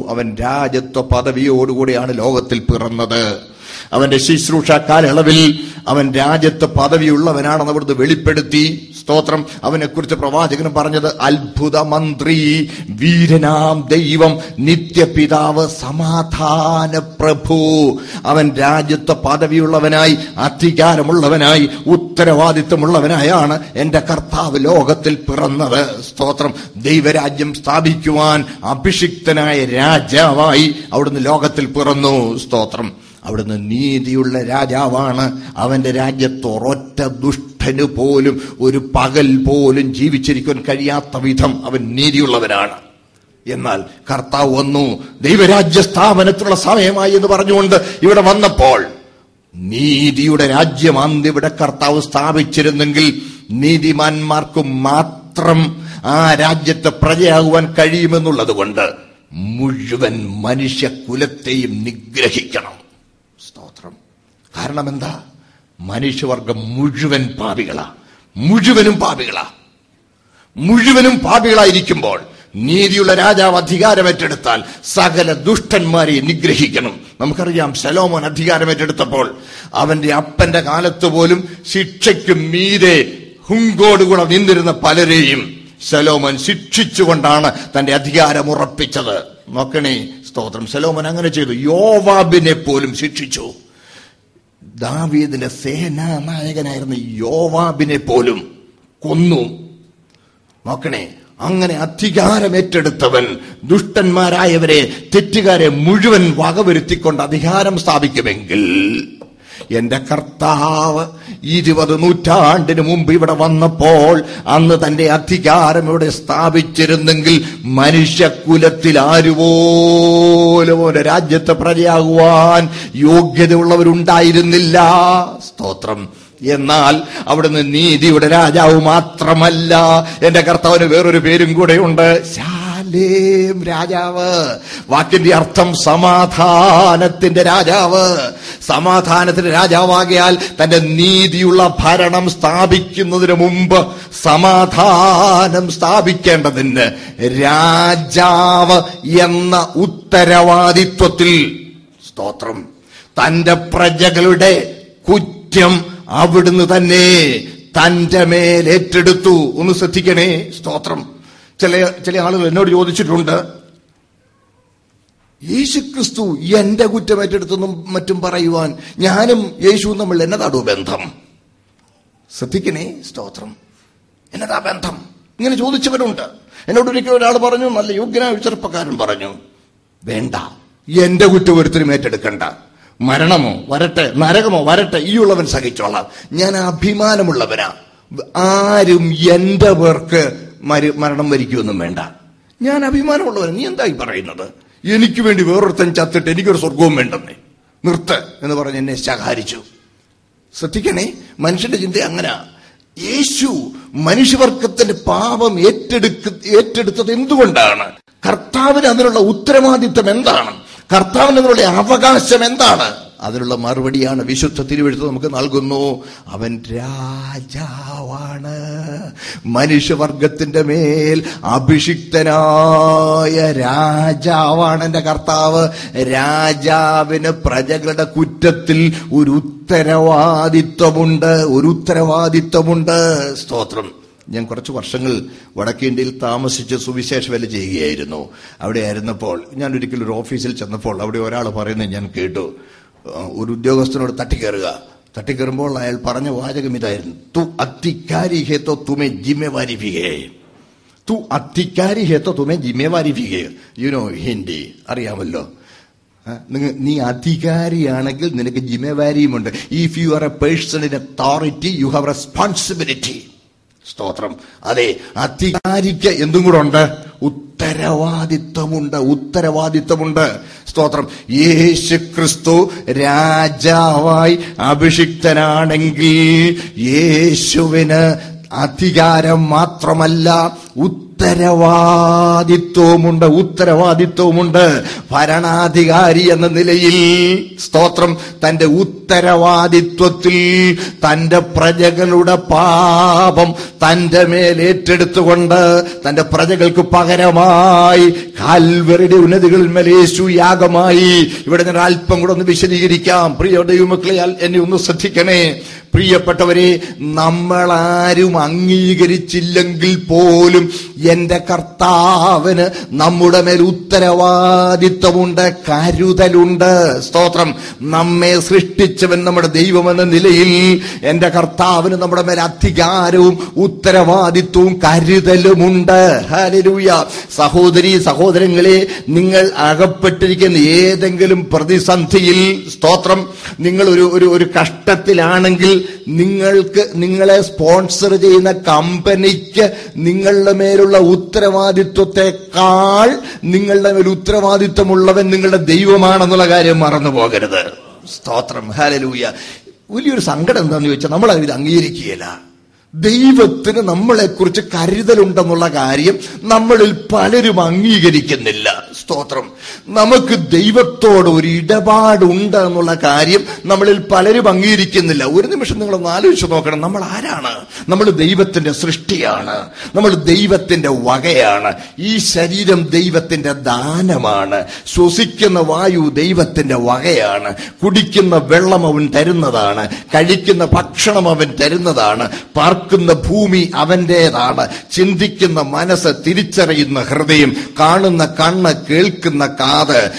A: അവൻ രാജത്വ പദവിയോടുകൂടിയാണ് ലോകത്തിൽ പിറന്നത്. അവന്റെ ശുശ്രൂഷ കാലയളവിൽ അവൻ രാജ്യത്ത് പദവിയുള്ളവനാണെന്ന് അവിടുന്ന് വെളിപ്പെടുത്തി. സ്തോത്രം. അവനെക്കുറിച്ച് പ്രവാചകൻ പറഞ്ഞത് അത്ഭുത മന്ത്രി വീരനാം ദൈവം നിത്യപിതാവ് സമാധാന പ്രഭു അവൻ രാജ്യത്ത് പദവിയുള്ളവനായി അധികാരമുള്ളവനായി ഉത്തരവാദിത്വമുള്ളവനായാണ് എന്റെ കർത്താവ് ലോകത്തിൽ പിറന്നത്. സ്തോത്രം. ദൈവരാജ്യം സ്ഥാപിക്കുവാൻ അഭിഷിക്തനായ രാജാവായി അവിടുന്ന് ലോകത്തിൽ പിറന്നു. സ്തോത്രം. അവിടുന്ന് നീതിയുള്ള രാജാവാണ്. അവന്റെ രാജ്യത്ത് ഒരൊറ്റ ദുഷ്ടന് പോലും ഒരു പകൽ പോലും ജീവിച്ചിരിക്കാൻ കഴിയാത്ത വിധം അവൻ നീതിയുള്ളവനാണ്. എന്നാൽ കർത്താവ് വന്നു ദൈവരാജ്യ സ്ഥാപനത്തിനുള്ള സമയമായി എന്ന് പറഞ്ഞുകൊണ്ട് ഇവിടെ വന്നപ്പോൾ നീതിയുടെ രാജ്യം അന്ന് ഇവിടെ കർത്താവ് സ്ഥാപിച്ചിരുന്നെങ്കിൽ നീതിമാന്മാർക്ക് മാത്രം ആ രാജ്യത്തെ പ്രജയാകുവാൻ കഴിയുമെന്നുള്ളത് കൊണ്ട് മുഴുവൻ മനുഷ്യകുലത്തെയും നിഗ്രഹിക്കണം. കാരണം എന്താ മനുഷ്യവർഗം മുഴുവൻ പാപികളാ. മുഴുവനും പാപികളാ. മുഴുവനും പാപികളായിരിക്കുമ്പോൾ നീതിയുള്ള രാജാവ് അധികാരമേറ്റെടുത്താൽ സകല ദുഷ്ടന്മാരെ നിഗ്രഹിക്കണം. നമുക്കറിയാം സലോമോൻ അധികാരമേറ്റെടുത്തപ്പോൾ അവന്റെ അപ്പന്റെ കാലത്ത് പോലും ശിക്ഷയ്ക്ക് മീതെ ഹുങ്കോടുകൂടെ നിന്നിരുന്ന പലരെയും സലോമൻ ശിക്ഷിച്ചുകൊണ്ടാണ് തന്റെ അധികാരം ഉറപ്പിച്ചത്. നോക്കണേ സ്തോത്രം. സലോമൻ അങ്ങനെ ചെയ്തു. യോവാബിനെ പോലും ശിക്ഷിച്ചു. ദാവീദിന്റെ സേനാനായകനായിരുന്ന യോവാബിനെ പോലും കൊന്നു. നോക്കണേ അങ്ങനെ അധികാരം ഏറ്റെടുത്തവൻ ദുഷ്ടന്മാരായവരെ തെറ്റുകാരെ മുഴുവൻ വകവരുത്തിക്കൊണ്ട് അധികാരം സ്ഥാപിക്കുമെങ്കിൽ എന്റെ കർത്താവ് ഇരുപത് നൂറ്റാണ്ടിന് മുമ്പ് ഇവിടെ വന്നപ്പോൾ അന്ന് തന്റെ അധികാരം ഇവിടെ സ്ഥാപിച്ചിരുന്നെങ്കിൽ മനുഷ്യകുലത്തിൽ ആരുപോലും ഒരു രാജ്യത്തെ പ്രജയാകുവാൻ യോഗ്യതയുള്ളവരുണ്ടായിരുന്നില്ല. സ്തോത്രം. എന്നാൽ അവിടുന്ന് നീതിയുടെ രാജാവ് മാത്രമല്ല. എന്റെ കർത്താവിന് വേറൊരു പേരും കൂടെ ഉണ്ട് ശാല രാജാവ്. വാക്കിന്റെ അർത്ഥം സമാധാനത്തിന്റെ രാജാവ്. സമാധാനത്തിന്റെ രാജാവാകിയാൽ തന്റെ നീതിയുള്ള ഭരണം സ്ഥാപിക്കുന്നതിന് മുമ്പ് സമാധാനം സ്ഥാപിക്കേണ്ടതിന് രാജാവ് എന്ന ഉത്തരവാദിത്വത്തിൽ സ്തോത്രം. തന്റെ പ്രജകളുടെ കുറ്റം അവിടുന്ന് തന്നെ തന്റെ മേൽ ഏറ്റെടുത്തു. ഒന്ന് ശ്രദ്ധിക്കണേ. സ്തോത്രം. ചില ചില ആളുകൾ എന്നോട് ചോദിച്ചിട്ടുണ്ട് യേശു ക്രിസ്തു എന്റെ കുറ്റം ഏറ്റെടുത്തെന്നും മറ്റും പറയുവാൻ ഞാനും യേശുവും തമ്മിൽ എന്നതാടോ ബന്ധം? ശ്രദ്ധിക്കണേ സ്തോത്രം. എന്നതാ ബന്ധം? ഇങ്ങനെ ചോദിച്ചവരുണ്ട്. എന്നോട് ഒരിക്കൽ ഒരാൾ പറഞ്ഞു നല്ല യോഗ്യനായ ചെറുപ്പക്കാരൻ പറഞ്ഞു വേണ്ട എന്റെ കുറ്റം ഒരുത്തരും ഏറ്റെടുക്കണ്ട. മരണമോ വരട്ടെ നരകമോ വരട്ടെ ഈ ഉള്ളവൻ സഹിച്ചോളാം. ഞാൻ അഭിമാനമുള്ളവനാ. ആരും എന്റെ പേർക്ക് മരു മരണം വരിക്കുമെന്നും വേണ്ട. ഞാൻ അഭിമാനമുള്ളവൻ നീ എന്തായി പറയുന്നത്? എനിക്ക് വേണ്ടി വേറൊരുത്തൻ ചത്തിട്ട് എനിക്കൊരു സ്വർഗവും വേണ്ടെന്നേ. നിർത്ത് എന്ന് പറഞ്ഞ് എന്നെ ശകാരിച്ചു. ശ്രദ്ധിക്കണേ മനുഷ്യന്റെ ചിന്ത അങ്ങനെ. യേശു മനുഷ്യവർഗത്തിന്റെ പാപം ഏറ്റെടുക്ക ഏറ്റെടുത്തത് എന്തുകൊണ്ടാണ്? കർത്താവിന് അതിനുള്ള ഉത്തരവാദിത്വം എന്താണ്? കർത്താവിന് അതിനുള്ള അവകാശം എന്താണ്? അതിനുള്ള മറുപടിയാണ് വിശുദ്ധ തിരുവെഴുത്ത് നമുക്ക് നൽകുന്നു. അവൻ രാജാവാണ്. മനുഷ്യവർഗത്തിന്റെ മേൽ അഭിഷിക്തനായ രാജാവാണ് എന്റെ കർത്താവ്. രാജാവിന് പ്രജകളുടെ കുറ്റത്തിൽ ഒരു ഉത്തരവാദിത്വമുണ്ട് ഒരു ഉത്തരവാദിത്വമുണ്ട്. സ്തോത്രം. ഞാൻ കുറച്ച് വർഷങ്ങൾ വടക്കേന്ത്യയിൽ താമസിച്ച് സുവിശേഷ വില ചെയ്യുകയായിരുന്നു. അവിടെ ആയിരുന്നപ്പോൾ ഞാൻ ഒരിക്കലും ഒരു ഓഫീസിൽ ചെന്നപ്പോൾ അവിടെ ഒരാൾ പറയുന്നത് ഞാൻ കേട്ടു. ഒരു ഉദ്യോഗസ്ഥനോട് തട്ടിക്കയറുക തട്ടിക്കയറുമ്പോൾ അയാൾ പറഞ്ഞ വാചകം ഇതായിരുന്നു. തു അത്തിക്കാരി ഹേത്തോ തുമെ ജിമ്മേവാരി ഫിഗേ തു അത്തിക്കാരി ഹേത്തോ തുമെ ജിമ്മേവാരി ഫിഗേ യുനോ ഹിന്ദി. അറിയാമല്ലോ. നിങ്ങൾ നിങ്ങ നീ അധികാരിയാണെങ്കിൽ നിനക്ക് ജിമ്മേവാരിയുമുണ്ട് if you are a person in authority you have responsibility സ്തോത്രം. അതെ അധികാരിക്ക് എന്തും കൂടെ ഉണ്ട്? ഉത്തരവാദിത്വമുണ്ട് ഉത്തരവാദിത്വമുണ്ട്. സ്തോത്രം. യേശു ക്രിസ്തു രാജാവായി അഭിഷിക്തനാണെങ്കിൽ യേശുവിന് അധികാരം മാത്രമല്ല ഉത്തരവാദിത്വമുണ്ട് ഉത്തരവാദിത്വമുണ്ട്. ഭരണാധികാരി എന്ന നിലയിൽ സ്തോത്രം തന്റെ ഉത്തരവാദിത്വത്തിൽ തന്റെ പ്രജകളുടെ പാപം തന്റെ മേൽ ഏറ്റെടുത്തുകൊണ്ട് തന്റെ പ്രജകൾക്ക് പകരമായി കാൽവരുടെ ഉന്നതികളിൽ മലേശു യാഗമായി. ഇവിടെ ഞാൻ അല്പം കൂടെ ഒന്ന് വിശദീകരിക്കാം. പ്രിയ ദൈവമക്കളെ എന്നെ ഒന്ന് ശ്രദ്ധിക്കണേ. പ്രിയപ്പെട്ടവരെ നമ്മളാരും അംഗീകരിച്ചില്ലെങ്കിൽ പോലും എന്റെ കർത്താവിന് നമ്മുടെ മേൽ ഉത്തരവാദിത്വമുണ്ട് കരുതലുണ്ട്. സ്തോത്രം. നമ്മെ സൃഷ്ടിച്ചവൻ നമ്മുടെ ദൈവമെന്ന നിലയിൽ എന്റെ കർത്താവിന് നമ്മുടെ മേൽ അധികാരവും ഉത്തരവാദിത്വവും കരുതലുമുണ്ട്. ഹല്ലേലൂയ. സഹോദരി സഹോദരങ്ങളെ നിങ്ങൾ അകപ്പെട്ടിരിക്കുന്ന ഏതെങ്കിലും പ്രതിസന്ധിയിൽ സ്തോത്രം നിങ്ങൾ ഒരു ഒരു കഷ്ടത്തിലാണെങ്കിൽ നിങ്ങൾക്ക് നിങ്ങളെ സ്പോൺസർ ചെയ്യുന്ന കമ്പനിക്ക് നിങ്ങളുടെ മേലുള്ള ഉത്തരവാദിത്വത്തെക്കാൾ നിങ്ങളുടെ മേൽ ഉത്തരവാദിത്വമുള്ളവൻ നിങ്ങളുടെ ദൈവമാണെന്നുള്ള കാര്യം മറന്നു പോകരുത്. സ്തോത്രം. ഹാലലൂയ വലിയൊരു സങ്കടം എന്താണെന്ന് ചോദിച്ചാൽ നമ്മൾ ഇത് അംഗീകരിക്കുകയില്ല. ദൈവത്തിന് നമ്മളെക്കുറിച്ച് കരുതലുണ്ടെന്നുള്ള കാര്യം നമ്മളിൽ പലരും അംഗീകരിക്കുന്നില്ല. സ്തോത്രം. നമുക്ക് ദൈവത്തോട് ഒരു ഇടപാടുണ്ട് എന്നുള്ള കാര്യം നമ്മളിൽ പലരും അംഗീകരിക്കുന്നില്ല. ഒരു നിമിഷം നിങ്ങളൊന്ന് ആലോചിച്ച് നോക്കണം. നമ്മൾ ആരാണ്? നമ്മൾ ദൈവത്തിന്റെ സൃഷ്ടിയാണ്. നമ്മൾ ദൈവത്തിന്റെ വകയാണ്. ഈ ശരീരം ദൈവത്തിന്റെ ദാനമാണ്. ശ്വസിക്കുന്ന വായു ദൈവത്തിന്റെ വകയാണ്. കുടിക്കുന്ന വെള്ളം അവൻ തരുന്നതാണ്. കഴിക്കുന്ന ഭക്ഷണം അവൻ തരുന്നതാണ്. പാർക്കുന്ന ഭൂമി അവന്റേതാണ്. ചിന്തിക്കുന്ന മനസ്സ് തിരിച്ചറിയുന്ന ഹൃദയം കാണുന്ന കണ്ണ് കേൾക്കുന്ന കാത്.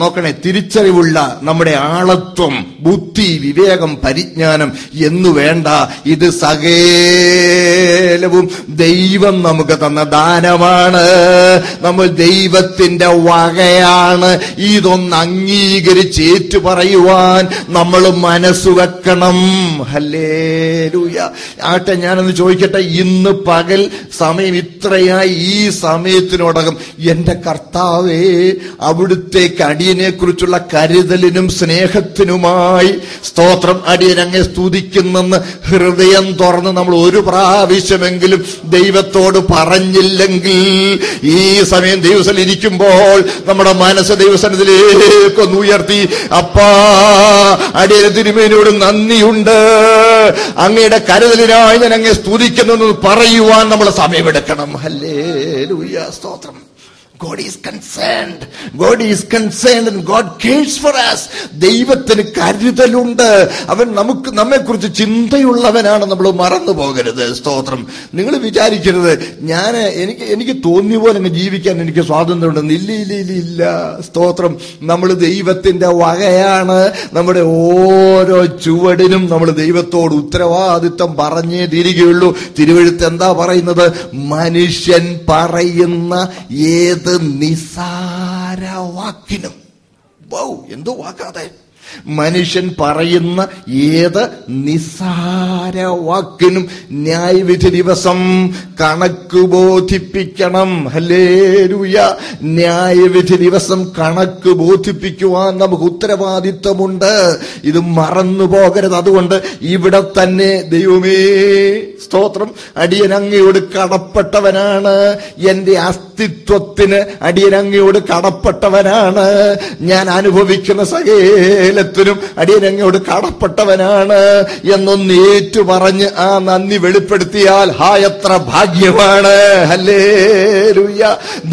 A: നോക്കണേ തിരിച്ചറിവുള്ള നമ്മുടെ ആളത്വം ബുദ്ധി വിവേകം പരിജ്ഞാനം എന്നു വേണ്ട. ഇത് സകേലവും ദൈവം നമുക്ക് തന്ന ദാനമാണ്. നമ്മൾ ദൈവത്തിന്റെ വകയാണ്. ഇതൊന്ന് അംഗീകരിച്ച് ഏറ്റു പറയുവാൻ നമ്മൾ മനസ്സുവെക്കണം ഹല്ലേ ആട്ടെ ഞാനൊന്ന് ചോദിക്കട്ടെ ഇന്ന് പകൽ സമയം ഇത്രയായി ഈ സമയത്തിനോടകം എന്റെ കർത്താവേ അവിടുത്തെ അടിയനെ കുറിച്ചുള്ള കരുതലിനും സ്നേഹത്തിനുമായി സ്തോത്രം. അടിയൻ അങ്ങെ സ്തുതിക്കുന്നെന്ന് ഹൃദയം തുറന്ന് നമ്മൾ ഒരു പ്രാവശ്യമെങ്കിലും ദൈവത്തോട് പറഞ്ഞില്ലെങ്കിൽ ഈ സമയം ദൈവസ്ഥൽ ഇരിക്കുമ്പോൾ നമ്മുടെ മനസ്സ് ദൈവസനത്തിലേക്കൊന്ന് ഉയർത്തി അപ്പാ അടിയന തിരുമേനോട് നന്ദിയുണ്ട്. അങ്ങയുടെ കരുതലിനായി ഞാൻ അങ്ങെ സ്തുതിക്കുന്നു പറയുവാൻ നമ്മൾ സമയമെടുക്കണം. അല്ലേ സ്തോത്രം. Is concerned. God is concerned and God cares for us. ദൈവത്തിന് കരുതലുണ്ട്. അവൻ നമുക്ക് നമ്മെക്കുറിച്ച് ചിന്തയുള്ളവനാണ്. നമ്മൾ മറന്നു പോകരുത്. സ്തോത്രം. നിങ്ങൾ വിചാരിക്കരുത്. ഞാൻ എനിക്ക് എനിക്ക് തോന്നിയ പോലെ അങ്ങ് ജീവിക്കാൻ എനിക്ക് സ്വാതന്ത്ര്യമുണ്ടെന്ന് ഇല്ല ഇല്ല ഇല്ല ഇല്ല. സ്തോത്രം. നമ്മൾ ദൈവത്തിന്റെ വകയാണ്. നമ്മുടെ ഓരോ ചുവടിനും നമ്മൾ ദൈവത്തോട് ഉത്തരവാദിത്വം പറഞ്ഞേ തിരികെയുള്ളൂ. തിരുവഴുത്ത് എന്താ പറയുന്നത്? മനുഷ്യൻ പറയുന്ന ഏത് നിസാര വാക്കിനും വൗ എന്തോ വാക്കാതെ മനുഷ്യൻ പറയുന്ന ഏത് നിസാര വാക്കിനും ന്യായവിധി ദിവസം കണക്ക് ബോധിപ്പിക്കണം. ഹല്ലേലൂയ. ന്യായവിധി ദിവസം കണക്ക് ബോധിപ്പിക്കുവാൻ നമുക്ക് ഉത്തരവാദിത്വമുണ്ട്. ഇത് മറന്നു പോകരുത്. അതുകൊണ്ട് ഇവിടെ തന്നെ ദൈവമേ സ്തോത്രം. അടിയൻ അങ്ങയോട് കടപ്പെട്ടവനാണ്. എന്റെ അസ്തിത്വത്തിന് അടിയൻ അങ്ങയോട് കടപ്പെട്ടവനാണ്. ഞാൻ അനുഭവിക്കുന്ന സകേലത്തിനും അടിയനങ്ങയോട് കടപ്പെട്ടവനാണ് എന്നൊന്ന് ഏറ്റു പറഞ്ഞ് ആ നന്ദി വെളിപ്പെടുത്തിയാൽ ഹാ എത്ര ഭാഗ്യമാണ്. ഹല്ലേ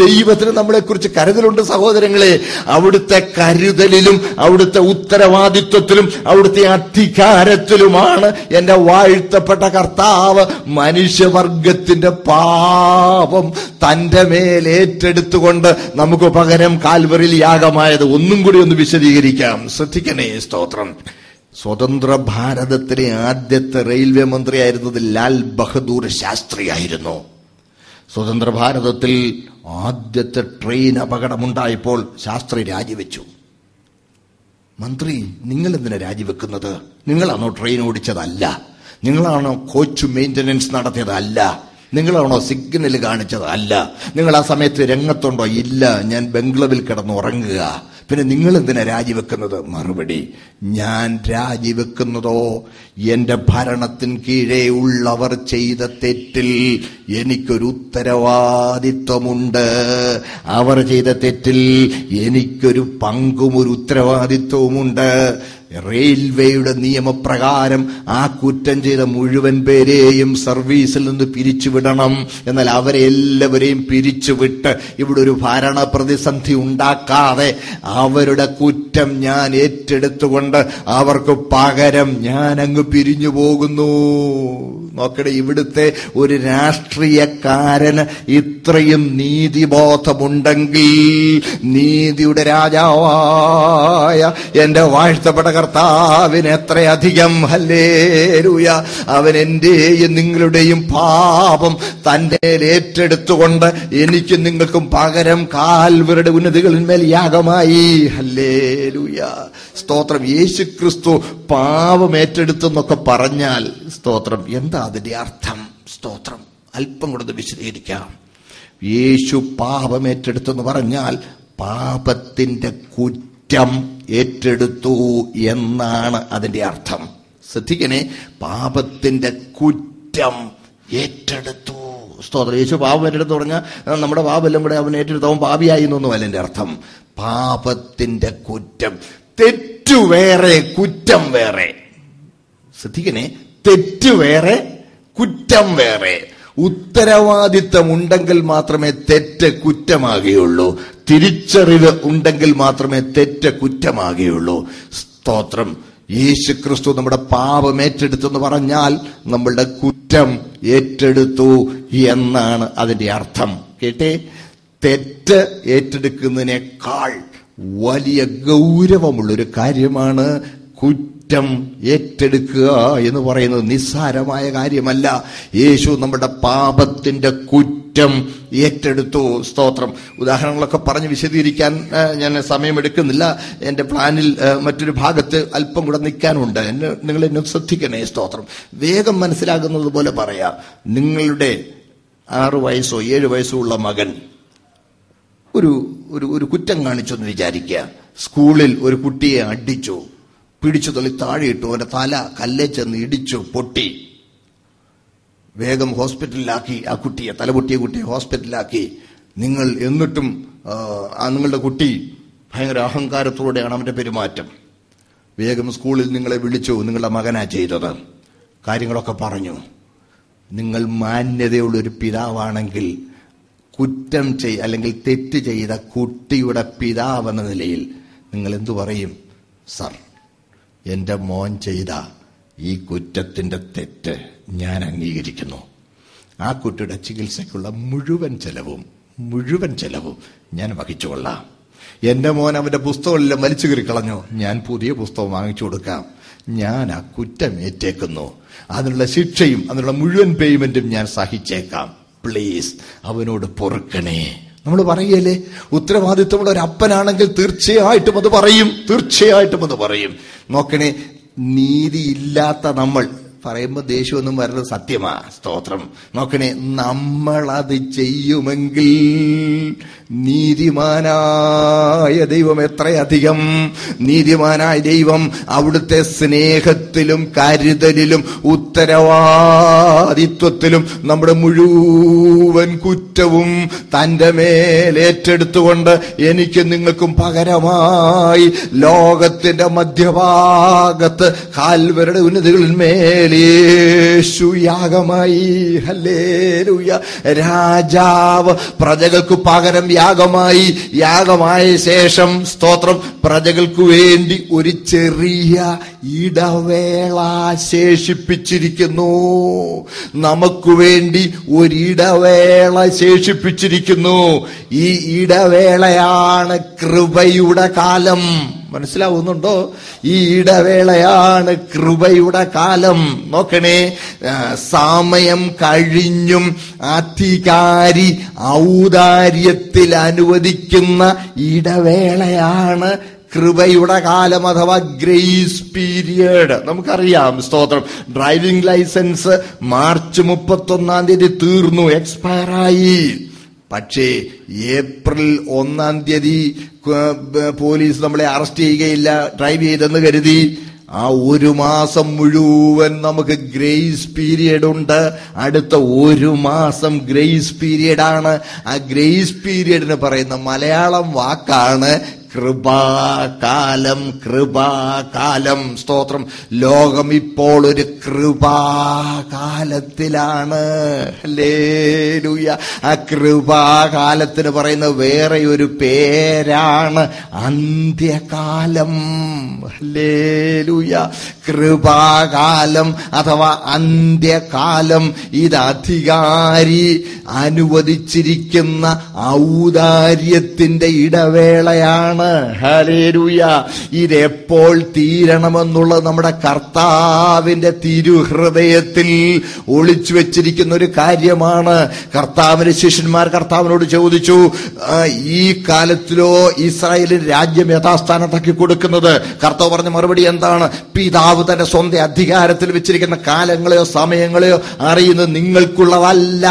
A: ദൈവത്തിന് നമ്മളെ കുറിച്ച് കരുതലുണ്ട് സഹോദരങ്ങളെ. അവിടുത്തെ കരുതലിലും അവിടുത്തെ ഉത്തരവാദിത്വത്തിലും അവിടുത്തെ അധികാരത്തിലുമാണ് എന്റെ വാഴ്ത്തപ്പെട്ട കർത്താവ്. മനുഷ്യവർഗത്തിന്റെ പാപം തന്റെ മേൽ ഏറ്റെടുത്തുകൊണ്ട് നമുക്ക് പകരം കാൽവറിൽ യാഗമായത് ഒന്നും കൂടി ഒന്ന് വിശദീകരിക്കാം. ശ്രദ്ധിക്കണേ സ്തോത്രം. സ്വതന്ത്ര ഭാരതത്തിലെ ആദ്യത്തെ റെയിൽവേ മന്ത്രിയായിരുന്നത് ലാൽ ബഹദൂർ ശാസ്ത്രി ആയിരുന്നു. സ്വതന്ത്ര ഭാരതത്തിൽ ആദ്യത്തെ ട്രെയിൻ അപകടമുണ്ടായപ്പോൾ ശാസ്ത്രി രാജിവെച്ചു. മന്ത്രി നിങ്ങൾ എന്തിനാ രാജിവെക്കുന്നത്? നിങ്ങളാണോ ട്രെയിൻ ഓടിച്ചതല്ല. നിങ്ങളാണോ കോച്ച് മെയിന്റനൻസ് നടത്തിയതല്ല. നിങ്ങളാണോ സിഗ്നൽ കാണിച്ചതല്ല. നിങ്ങൾ ആ സമയത്ത് രംഗത്തുണ്ടോ? ഇല്ല ഞാൻ ബംഗ്ലവിൽ കിടന്ന് ഉറങ്ങുക പിന്നെ നിങ്ങൾ എന്തിനാ രാജിവെക്കുന്നത്? മറുപടി ഞാൻ രാജിവെക്കുന്നതോ എന്റെ ഭരണത്തിൻ കീഴേ ഉള്ളവർ ചെയ്ത തെറ്റിൽ എനിക്കൊരു ഉത്തരവാദിത്വമുണ്ട്. അവർ ചെയ്ത തെറ്റിൽ എനിക്കൊരു പങ്കും ഒരു ഉത്തരവാദിത്വവുമുണ്ട്. റെയിൽവേയുടെ നിയമപ്രകാരം ആ കുറ്റം ചെയ്ത മുഴുവൻ പേരെയും സർവീസിൽ നിന്ന് പിരിച്ചുവിടണം. എന്നാൽ അവരെ എല്ലാവരെയും പിരിച്ചുവിട്ട് ഇവിടെ ഒരു ഭരണ പ്രതിസന്ധി ഉണ്ടാക്കാതെ അവരുടെ കുറ്റം ഞാൻ ഏറ്റെടുത്തുകൊണ്ട് അവർക്ക് പകരം ഞാൻ അങ്ങ് പിരിഞ്ഞു പോകുന്നു. നോക്കട്ടെ ഇവിടുത്തെ ഒരു രാഷ്ട്രീയക്കാരന് ഇത്രയും നീതിബോധമുണ്ടെങ്കിൽ നീതിയുടെ രാജാവായ എന്റെ വാഴ്ത്തപ്പെട്ട കർത്താവിന് എത്രയധികം ഹല്ലേലൂയ. അവൻ എന്റെയും നിങ്ങളുടെയും പാപം തന്റെ ഏറ്റെടുത്തുകൊണ്ട് എനിക്കും നിങ്ങൾക്കും പകരം കാൽവരുടെ ഉന്നതികളിന്മേൽ യാഗമായി സ്തോത്രം. യേശു ക്രിസ്തു എന്നൊക്കെ പറഞ്ഞാൽ സ്തോത്രം. എന്താ അതിന്റെ അർത്ഥം? സ്തോത്രം. അല്പം കൂടെ വിശദീകരിക്കാം. യേശു പാപം ഏറ്റെടുത്തെന്ന് പറഞ്ഞാൽ പാപത്തിന്റെ കുറ്റം ഏറ്റെടുത്തു എന്നാണ് അതിന്റെ അർത്ഥം. ശ്രദ്ധിക്കണേ. പാപത്തിന്റെ കുറ്റം ഏറ്റെടുത്തു. സ്തോത്രം. യേശു പാപം ഏറ്റെടുത്ത് പറഞ്ഞാൽ നമ്മുടെ പാപമെല്ലാം കൂടെ അവൻ ഏറ്റെടുത്ത്. അവൻ പാപിയായി എന്നൊന്നുമല്ല എന്റെ അർത്ഥം. പാപത്തിന്റെ കുറ്റം. തെറ്റു വേറെ കുറ്റം വേറെ. ശ്രദ്ധിക്കണേ തെറ്റു വേറെ കുറ്റം വേറെ. ഉത്തരവാദിത്തം ഉണ്ടെങ്കിൽ മാത്രമേ തെറ്റ് കുറ്റമാകുകയുള്ളൂ. തിരിച്ചറിവ് ഉണ്ടെങ്കിൽ മാത്രമേ തെറ്റ് കുറ്റമാകുകയുള്ളൂ. സ്തോത്രം. യേശു ക്രിസ്തു നമ്മുടെ പാപം ഏറ്റെടുത്തെന്ന് പറഞ്ഞാൽ നമ്മളുടെ കുറ്റം ഏറ്റെടുത്തു എന്നാണ് അതിന്റെ അർത്ഥം. കേട്ടേ? തെറ്റ് ഏറ്റെടുക്കുന്നതിനേക്കാൾ വലിയ ഗൗരവമുള്ളൊരു കാര്യമാണ് കുറ്റം ഏറ്റെടുക്കുക എന്ന് പറയുന്നത് നിസ്സാരമായ കാര്യമല്ല. യേശു നമ്മുടെ പാപത്തിന്റെ കുറ്റം ഏറ്റെടുത്തു. സ്തോത്രം. ഉദാഹരണങ്ങളൊക്കെ പറഞ്ഞ് വിശദീകരിക്കാൻ ഞാൻ സമയമെടുക്കുന്നില്ല. എന്റെ പ്ലാനിൽ മറ്റൊരു ഭാഗത്ത് അല്പം കൂടെ നിൽക്കാനുണ്ട്. എന്നെ നിങ്ങൾ എന്നെ ശ്രദ്ധിക്കണേ സ്തോത്രം. വേഗം മനസ്സിലാകുന്നത് പോലെ പറയാം. നിങ്ങളുടെ ആറു വയസ്സോ ഏഴ് വയസ്സോ ഉള്ള മകൻ ഒരു ഒരു ഒരു കുറ്റം കാണിച്ചു എന്ന് വിചാരിക്കുക. സ്കൂളിൽ ഒരു കുട്ടിയെ അടിച്ചു പിടിച്ചു തള്ളി താഴെയിട്ടു അവന്റെ തല കല്ലേ ചെന്ന് ഇടിച്ചു പൊട്ടി. വേഗം ഹോസ്പിറ്റലിലാക്കി ആ കുട്ടിയെ തലപൊട്ടിയ കുട്ടിയെ ഹോസ്പിറ്റലിലാക്കി. നിങ്ങൾ എന്നിട്ടും ആ, നിങ്ങളുടെ കുട്ടി ഭയങ്കര അഹങ്കാരത്തോടെയാണ് അവന്റെ പെരുമാറ്റം. വേഗം സ്കൂളിൽ നിങ്ങളെ വിളിച്ചു നിങ്ങളുടെ മകനാ ചെയ്തത്. കാര്യങ്ങളൊക്കെ പറഞ്ഞു. നിങ്ങൾ മാന്യതയുള്ള ഒരു പിതാവാണെങ്കിൽ കുറ്റം ചെയ് അല്ലെങ്കിൽ തെറ്റ് ചെയ്ത കുട്ടിയുടെ പിതാവെന്ന നിലയിൽ നിങ്ങൾ എന്തു പറയും? സർ എന്റെ മോൻ ചെയ്ത ഈ കുറ്റത്തിന്റെ തെറ്റ് ഞാൻ അംഗീകരിക്കുന്നു. ആ കുട്ടിയുടെ ചികിത്സയ്ക്കുള്ള മുഴുവൻ ചെലവും മുഴുവൻ ചെലവും ഞാൻ വഹിച്ചുകൊള്ളാം. എന്റെ മോൻ അവന്റെ പുസ്തകമെല്ലാം വലിച്ചു കയറി കളഞ്ഞു. ഞാൻ പുതിയ പുസ്തകം വാങ്ങിച്ചു കൊടുക്കാം. ഞാൻ ആ കുറ്റം ഏറ്റേക്കുന്നു. അതിനുള്ള ശിക്ഷയും അതിനുള്ള മുഴുവൻ പേയ്മെന്റും ഞാൻ സഹിച്ചേക്കാം. പ്ലീസ് അവനോട് പൊറുക്കണേ. നമ്മൾ പറയല്ലേ ഉത്തരവാദിത്വമുള്ള ഒരു അപ്പനാണെങ്കിൽ തീർച്ചയായിട്ടും അത് പറയും തീർച്ചയായിട്ടും അത് പറയും. നോക്കണേ നീതിയില്ലാത്ത നമ്മൾ പറയുമ്പോൾ ദേഷ്യമൊന്നും വരുന്നത് സത്യമാ സ്തോത്രം. നോക്കണേ നമ്മളത് ചെയ്യുമെങ്കിൽ നീതിമാനായ ദൈവം എത്രയധികം? നീതിമാനായ ദൈവം അവിടുത്തെ സ്നേഹത്തിലും കരുതലിലും ഉത്തരവാദിത്വത്തിലും നമ്മുടെ മുഴുവൻ കുറ്റവും തന്റെ മേലേറ്റെടുത്തുകൊണ്ട് എനിക്ക് നിങ്ങൾക്കും പകരമായി ലോകത്തിന്റെ മധ്യഭാഗത്ത് കാൽവരുടെ ഉന്നതികളിൽ മേലേശു യാഗമായി. ഹല്ലേലൂയ. രാജാവ് പ്രജകൾക്ക് പകരം യാഗമായി യാഗമായ ശേഷം സ്തോത്രം പ്രജകൾക്ക് വേണ്ടി ഒരു ചെറിയ ഇടവേള ശേഷിപ്പിച്ചിരിക്കുന്നു നമുക്ക് വേണ്ടി ഒരിടവേള ശേഷിപ്പിച്ചിരിക്കുന്നു. ഈ ഇടവേളയാണ് കൃപയുടെ കാലം. മനസ്സിലാവുന്നുണ്ടോ? ഈ ഇടവേളയാണ് കൃപയുടെ കാലം. നോക്കണേ സമയം കഴിഞ്ഞും അധികാരി ഔദാര്യത്തിൽ അനുവദിക്കുന്ന ഇടവേളയാണ് കൃപയുടെ കാലം അഥവാ ഗ്രേസ് പീരിയഡ്. നമുക്കറിയാം സ്തോത്രം. ഡ്രൈവിംഗ് ലൈസൻസ് മാർച്ച് മുപ്പത്തൊന്നാം തീയതി തീർന്നു എക്സ്പയറായി. പക്ഷേ ഏപ്രിൽ ഒന്നാം തീയതി പോലീസ് നമ്മളെ അറസ്റ്റ് ചെയ്യുകയില്ല ഡ്രൈവ് ചെയ്തെന്ന് കരുതി. ആ ഒരു മാസം മുഴുവൻ നമുക്ക് ഗ്രേസ് പീരിയഡ് ഉണ്ട്. അടുത്ത ഒരു മാസം ഗ്രേസ് പീരിയഡ് ആണ് ആ ഗ്രേസ് പീരിയഡിന് പറയുന്ന മലയാളം വാക്കാണ് കൃപാകാലം കൃപാകാലം സ്തോത്രം. ലോകം ഇപ്പോൾ ഒരു കൃപാകാലത്തിലാണ്. ലേലുയ ആ കൃപാകാലത്തിന് പറയുന്ന വേറെ ഒരു പേരാണ് അന്ത്യകാലം. ലേലുയ കൃപാകാലം അഥവാ അന്ത്യകാലം ഇത് അധികാരി അനുവദിച്ചിരിക്കുന്ന ഔദാര്യത്തിന്റെ ഇടവേളയാണ് ഹലേലൂയ ഇതെപ്പോൾ തീരണമെന്നുള്ളത് നമ്മുടെ കർത്താവിന്റെ തിരുഹൃദയത്തിൽ ഒളിച്ചു വെച്ചിരിക്കുന്ന ഒരു കാര്യമാണ്. കർത്താവിന്റെ ശിഷ്യന്മാർ കർത്താവിനോട് ചോദിച്ചു ഈ കാലത്തിലോ ഇസ്രായേലിന് രാജ്യം യഥാസ്ഥാനത്താക്കി കൊടുക്കുന്നത്? കർത്താവ് പറഞ്ഞ മറുപടി എന്താണ്? പിതാവ് തന്റെ സ്വന്തം അധികാരത്തിൽ വെച്ചിരിക്കുന്ന കാലങ്ങളെയോ സമയങ്ങളെയോ അറിയുന്നത് നിങ്ങൾക്കുള്ളതല്ല.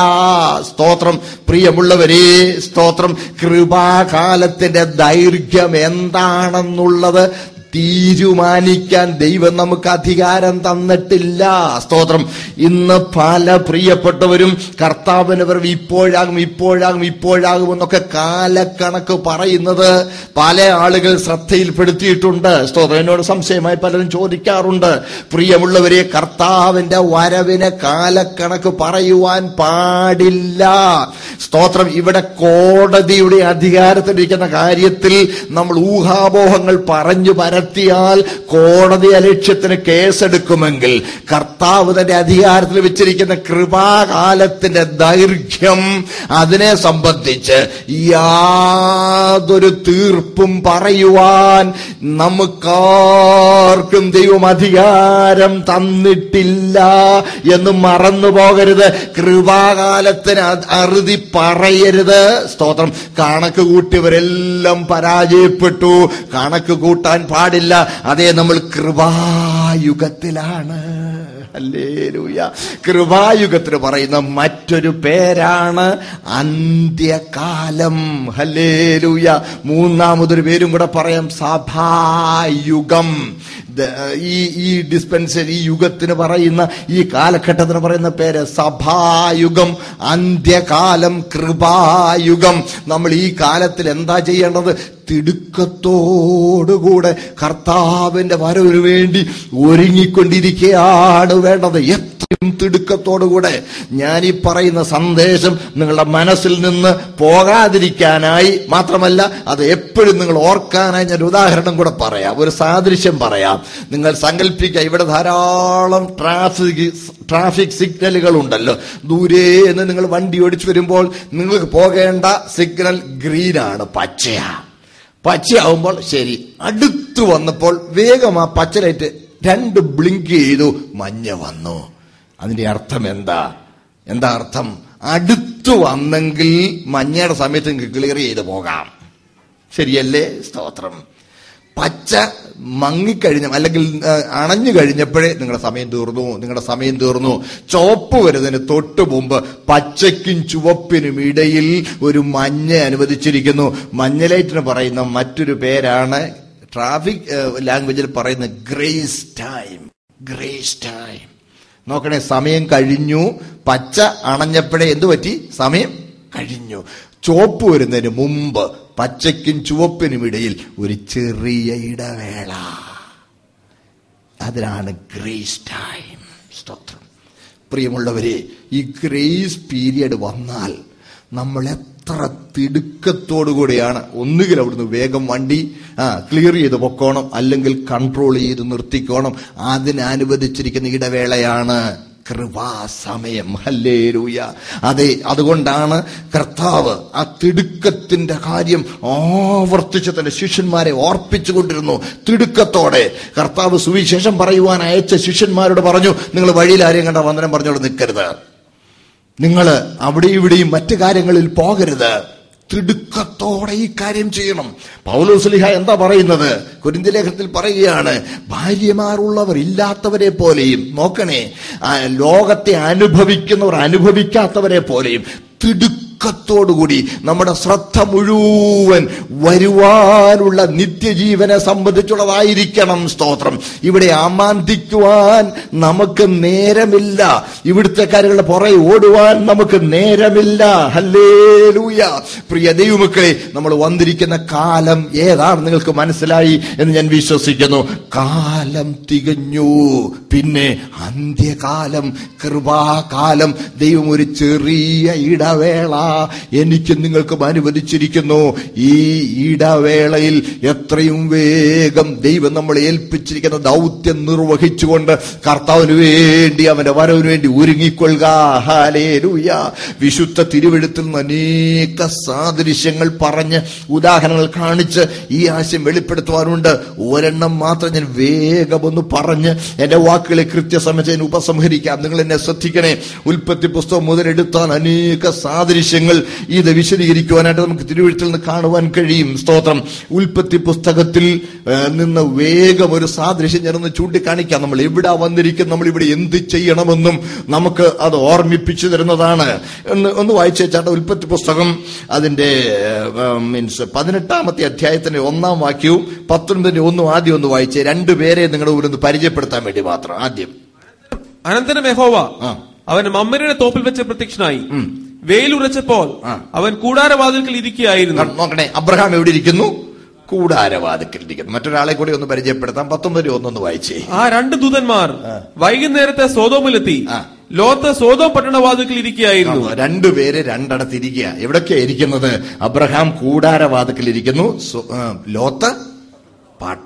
A: സ്തോത്രം. പ്രിയമുള്ളവരെ സ്തോത്രം. കൃപാകാലത്തിന്റെ ദൈർഘ്യം എന്താണെന്നുള്ളത് തീരുമാനിക്കാൻ ദൈവം നമുക്ക് അധികാരം തന്നിട്ടില്ല. സ്തോത്രം. ഇന്ന് പല പ്രിയപ്പെട്ടവരും കർത്താവിന് അവർ ഇപ്പോഴാകും ഇപ്പോഴാകും ഇപ്പോഴാകും എന്നൊക്കെ കാലക്കണക്ക് പറയുന്നത് പല ആളുകൾ ശ്രദ്ധയിൽപ്പെടുത്തിയിട്ടുണ്ട്. സ്തോത്രം. എന്നോട് സംശയമായി പലരും ചോദിക്കാറുണ്ട്. പ്രിയമുള്ളവരെ കർത്താവിന്റെ വരവിനെ കാലക്കണക്ക് പറയുവാൻ പാടില്ല. സ്തോത്രം. ഇവിടെ കോടതിയുടെ അധികാരത്തിലിരിക്കുന്ന കാര്യത്തിൽ നമ്മൾ ഊഹാപോഹങ്ങൾ പറഞ്ഞു പരത്തി കണ്ടെത്തിയാൽ കോടതി അലക്ഷ്യത്തിന് കേസെടുക്കുമെങ്കിൽ കർത്താവ് തന്റെ അധികാരത്തിൽ വെച്ചിരിക്കുന്ന കൃപാകാലത്തിന്റെ ദൈർഘ്യം അതിനെ സംബന്ധിച്ച് യാതൊരു തീർപ്പും പറയുവാൻ നമുക്കാർക്കും ദൈവം അധികാരം തന്നിട്ടില്ല എന്ന് മറന്നു പോകരുത്. കൃപാകാലത്തിന് അറുതി പറയരുത്. സ്തോത്രം. കണക്ക് കൂട്ടിയവരെല്ലാം പരാജയപ്പെട്ടു. കണക്ക് കൂട്ടാൻ പാടില്ല അതേ നമ്മൾ കൃപായുഗത്തിലാണ്. ഹല്ലേലൂയ. കൃപായുഗത്തിന് പറയുന്ന മറ്റൊരു പേരാണ് അന്ത്യകാലം. ഹല്ലേലൂയ. മൂന്നാമതൊരു പേരും കൂടെ പറയാം സഭായുഗം. ഈ ഈ ഡിസ്പെൻസറി യുഗത്തിന് പറയുന്ന ഈ കാലഘട്ടത്തിന് പറയുന്ന പേര് സഭായുഗം അന്ത്യകാലം കൃപായുഗം. നമ്മൾ ഈ കാലത്തിൽ എന്താ ചെയ്യേണ്ടത്? തിടുക്കത്തോടുകൂടെ കർത്താവിന്റെ വരവിന് വേണ്ടി ഒരുങ്ങിക്കൊണ്ടിരിക്കുകയാണ് വേണ്ടത്. തിടുക്കത്തോടുകൂടെ ഞാൻ ഈ പറയുന്ന സന്ദേശം നിങ്ങളുടെ മനസ്സിൽ നിന്ന് പോകാതിരിക്കാനായി മാത്രമല്ല അത് എപ്പോഴും നിങ്ങൾ ഓർക്കാനായി ഞാൻ ഉദാഹരണം കൂടെ പറയാം ഒരു സാദൃശ്യം പറയാം. നിങ്ങൾ സങ്കല്പിക്കുക ഇവിടെ ധാരാളം ട്രാഫിക് ട്രാഫിക് സിഗ്നലുകൾ ഉണ്ടല്ലോ ദൂരെ എന്ന് നിങ്ങൾ വണ്ടി ഓടിച്ചു വരുമ്പോൾ നിങ്ങൾക്ക് പോകേണ്ട സിഗ്നൽ ഗ്രീനാണ് പച്ചയാ. പച്ചയാവുമ്പോൾ ശരി അടുത്തു വന്നപ്പോൾ വേഗം ആ പച്ച ലൈറ്റ് രണ്ട് ബ്ലിങ്ക് ചെയ്തു മഞ്ഞ വന്നു. അതിന്റെ അർത്ഥം എന്താ? എന്താ അർത്ഥം? അടുത്തു വന്നെങ്കിൽ മഞ്ഞയുടെ സമയത്ത് നിങ്ങൾക്ക് ക്ലിയർ ചെയ്ത് പോകാം. ശരിയല്ലേ? സ്തോത്രം. പച്ച മങ്ങിക്കഴിഞ്ഞ അല്ലെങ്കിൽ അണഞ്ഞു കഴിഞ്ഞപ്പോഴേ നിങ്ങളുടെ സമയം തീർന്നു നിങ്ങളുടെ സമയം തീർന്നു. ചുവപ്പ് വരുന്നതിന് തൊട്ട് മുമ്പ് പച്ചയ്ക്കും ചുവപ്പിനും ഇടയിൽ ഒരു മഞ്ഞ അനുവദിച്ചിരിക്കുന്നു. മഞ്ഞലൈറ്റിന് പറയുന്ന മറ്റൊരു പേരാണ് ട്രാഫിക് ലാംഗ്വേജിൽ പറയുന്ന ഗ്രേസ് ടൈം. Grace time. നോക്കണേ സമയം കഴിഞ്ഞു. പച്ച അണഞ്ഞപ്പോഴേ എന്തു പറ്റി? സമയം കഴിഞ്ഞു. ചുവപ്പ് വരുന്നതിന് മുമ്പ് പച്ചയ്ക്കും ചുവപ്പിനും ഇടയിൽ ഒരു ചെറിയ ഇടവേള. അതിനാണ് ഗ്രേസ് ടൈം. സ്തോത്രം. പ്രിയമുള്ളവരെ ഈ ഗ്രേസ് പീരിയഡ് വന്നാൽ നമ്മൾ എത്ര തിടുക്കത്തോടുകൂടിയാണ്. ഒന്നുകിൽ അവിടുന്ന് വേഗം വണ്ടി ആ ക്ലിയർ ചെയ്ത് പൊക്കോണം അല്ലെങ്കിൽ കൺട്രോൾ ചെയ്ത് നിർത്തിക്കോണം. അതിനനുവദിച്ചിരിക്കുന്ന ഇടവേളയാണ് കൃപാസമയം. ഹല്ലേലൂയ. അതെ അതുകൊണ്ടാണ് കർത്താവ് ആ തിടുക്കത്തിന്റെ കാര്യം ആവർത്തിച്ച് തന്റെ ശിഷ്യന്മാരെ ഓർപ്പിച്ചു കൊണ്ടിരുന്നു തിടുക്കത്തോടെ കർത്താവ് സുവിശേഷം പറയുവാൻ അയച്ച ശിഷ്യന്മാരോട് പറഞ്ഞു നിങ്ങൾ വഴിയിൽ ആരെയും കണ്ട വന്ദനം പറഞ്ഞോട് നിൽക്കരുത്. നിങ്ങൾ അവിടെ ഇവിടെയും മറ്റു കാര്യങ്ങളിൽ പോകരുത്. തിടുക്കത്തോടെ ഈ കാര്യം ചെയ്യണം. പൗലോസ്ലിഹ എന്താ പറയുന്നത്? കുരിന്തി ലേഖനത്തിൽ പറയുകയാണ് ഭാര്യമാരുള്ളവർ ഇല്ലാത്തവരെ പോലെയും നോക്കണേ ലോകത്തെ അനുഭവിക്കുന്നവർ അനുഭവിക്കാത്തവരെ പോലെയും തിടുക്കത്തോടുകൂടി നമ്മുടെ ശ്രദ്ധ മുഴുവൻ വരുവാനുള്ള നിത്യജീവനെ സംബന്ധിച്ചുള്ളതായിരിക്കണം സ്തോത്രം. ഇവിടെ ആമാന്തിക്കുവാൻ നമുക്ക് നേരമില്ല. ഇവിടുത്തെ കാര്യങ്ങളുടെ പുറകെ ഓടുവാൻ നമുക്ക് നേരമില്ല. ഹല്ലേലൂയ. പ്രിയ ദൈവമക്കളെ നമ്മൾ വന്നിരിക്കുന്ന കാലം ഏതാണ് നിങ്ങൾക്ക് മനസ്സിലായി എന്ന് ഞാൻ വിശ്വസിക്കുന്നു. കാലം തികഞ്ഞു. പിന്നെ അന്ത്യകാലം കൃപാകാലം. ദൈവം ഒരു ചെറിയ ഇടവേള എനിക്ക് നിങ്ങൾക്കും അനുവദിച്ചിരിക്കുന്നു. ഈ ഇടവേളയിൽ എത്രയും വേഗം ദൈവം നമ്മളെ ഏൽപ്പിച്ചിരിക്കുന്ന ദൗത്യം നിർവഹിച്ചുകൊണ്ട് കർത്താവിന് വേണ്ടി അവന്റെ വരവിന് വേണ്ടി ഒരുങ്ങിക്കൊള്ളുക. ഹാലേലൂയ വിശുദ്ധ തിരുവെഴുത്തിൽ നിന്ന് അനേക സാദൃശ്യങ്ങൾ പറഞ്ഞ് ഉദാഹരണങ്ങൾ കാണിച്ച് ഈ ആശയം വെളിപ്പെടുത്തുവാനുണ്ട്. ഒരെണ്ണം മാത്രം ഞാൻ വേഗം ഒന്ന് പറഞ്ഞ് എന്റെ വാക്കുകളെ കൃത്യസമയത്ത് ഞാൻ ഉപസംഹരിക്കാം. നിങ്ങൾ എന്നെ ശ്രദ്ധിക്കണേ. ഉൽപ്പത്തി പുസ്തകം മുതലെടുത്താൽ അനേക സാദൃശ്യങ്ങൾ ഇത് വിശദീകരിക്കുവാനായിട്ട് നമുക്ക് തിരുവഴുത്തിൽ നിന്ന് കാണുവാൻ കഴിയും. സ്തോത്രം. ഉൽപ്പത്തി പുസ്തകത്തിൽ നിന്ന് വേഗം ഒരു സാദൃശ്യം ഞാനൊന്ന് ചൂണ്ടിക്കാണിക്കാം. നമ്മൾ എവിടെ വന്നിരിക്കും നമ്മൾ ഇവിടെ എന്ത് ചെയ്യണമെന്നും നമുക്ക് അത് ഓർമ്മിപ്പിച്ചു തരുന്നതാണ്. ഒന്ന് ഒന്ന് വായിച്ചു ഉൽപ്പത്തി പുസ്തകം അതിന്റെ മീൻസ് പതിനെട്ടാമത്തെ അധ്യായത്തിന്റെ ഒന്നാം വാക്യവും പത്തൊൻപതിന്റെ ഒന്നും ആദ്യം ഒന്ന് വായിച്ച്. രണ്ടുപേരെ നിങ്ങളുടെ ഒന്ന് പരിചയപ്പെടുത്താൻ വേണ്ടി മാത്രം. ആദ്യം.
B: അനന്തരം യഹോവ
A: അവന്റെ
B: അവൻ മമ്മരയുടെ തോപ്പിൽ വെച്ച് പ്രത്യക്ഷനായി. വെയിലുറച്ചപ്പോൾ. അവൻ കൂടാരവാതിൽക്കൽ ഇരിക്കുകയായിരുന്നു.
A: നോക്കണേ അബ്രഹാം എവിടെ ഇരിക്കുന്നു കൂടാരവാദത്തിൽ ഇരിക്കുന്നു മറ്റൊരാളെ കൂടി ഒന്ന് പരിചയപ്പെടുത്താം. പത്തൊമ്പത് ഒന്നൊന്ന് വായിച്ചേ.
B: ആ രണ്ട് ദൂതന്മാർ വൈകുന്നേരത്തെ സോതോമിലെത്തി.
A: ആ.
B: ലോത്ത് സ്വതോ പട്ടണവാതിക്കൽ ഇരിക്കുകയായിരുന്നു.
A: രണ്ടുപേര് രണ്ടിടത്ത് ഇരിക്കുക എവിടൊക്കെയാ ഇരിക്കുന്നത്? അബ്രഹാം കൂടാരവാതിക്കൽ ഇരിക്കുന്നു ലോത്ത് ആ,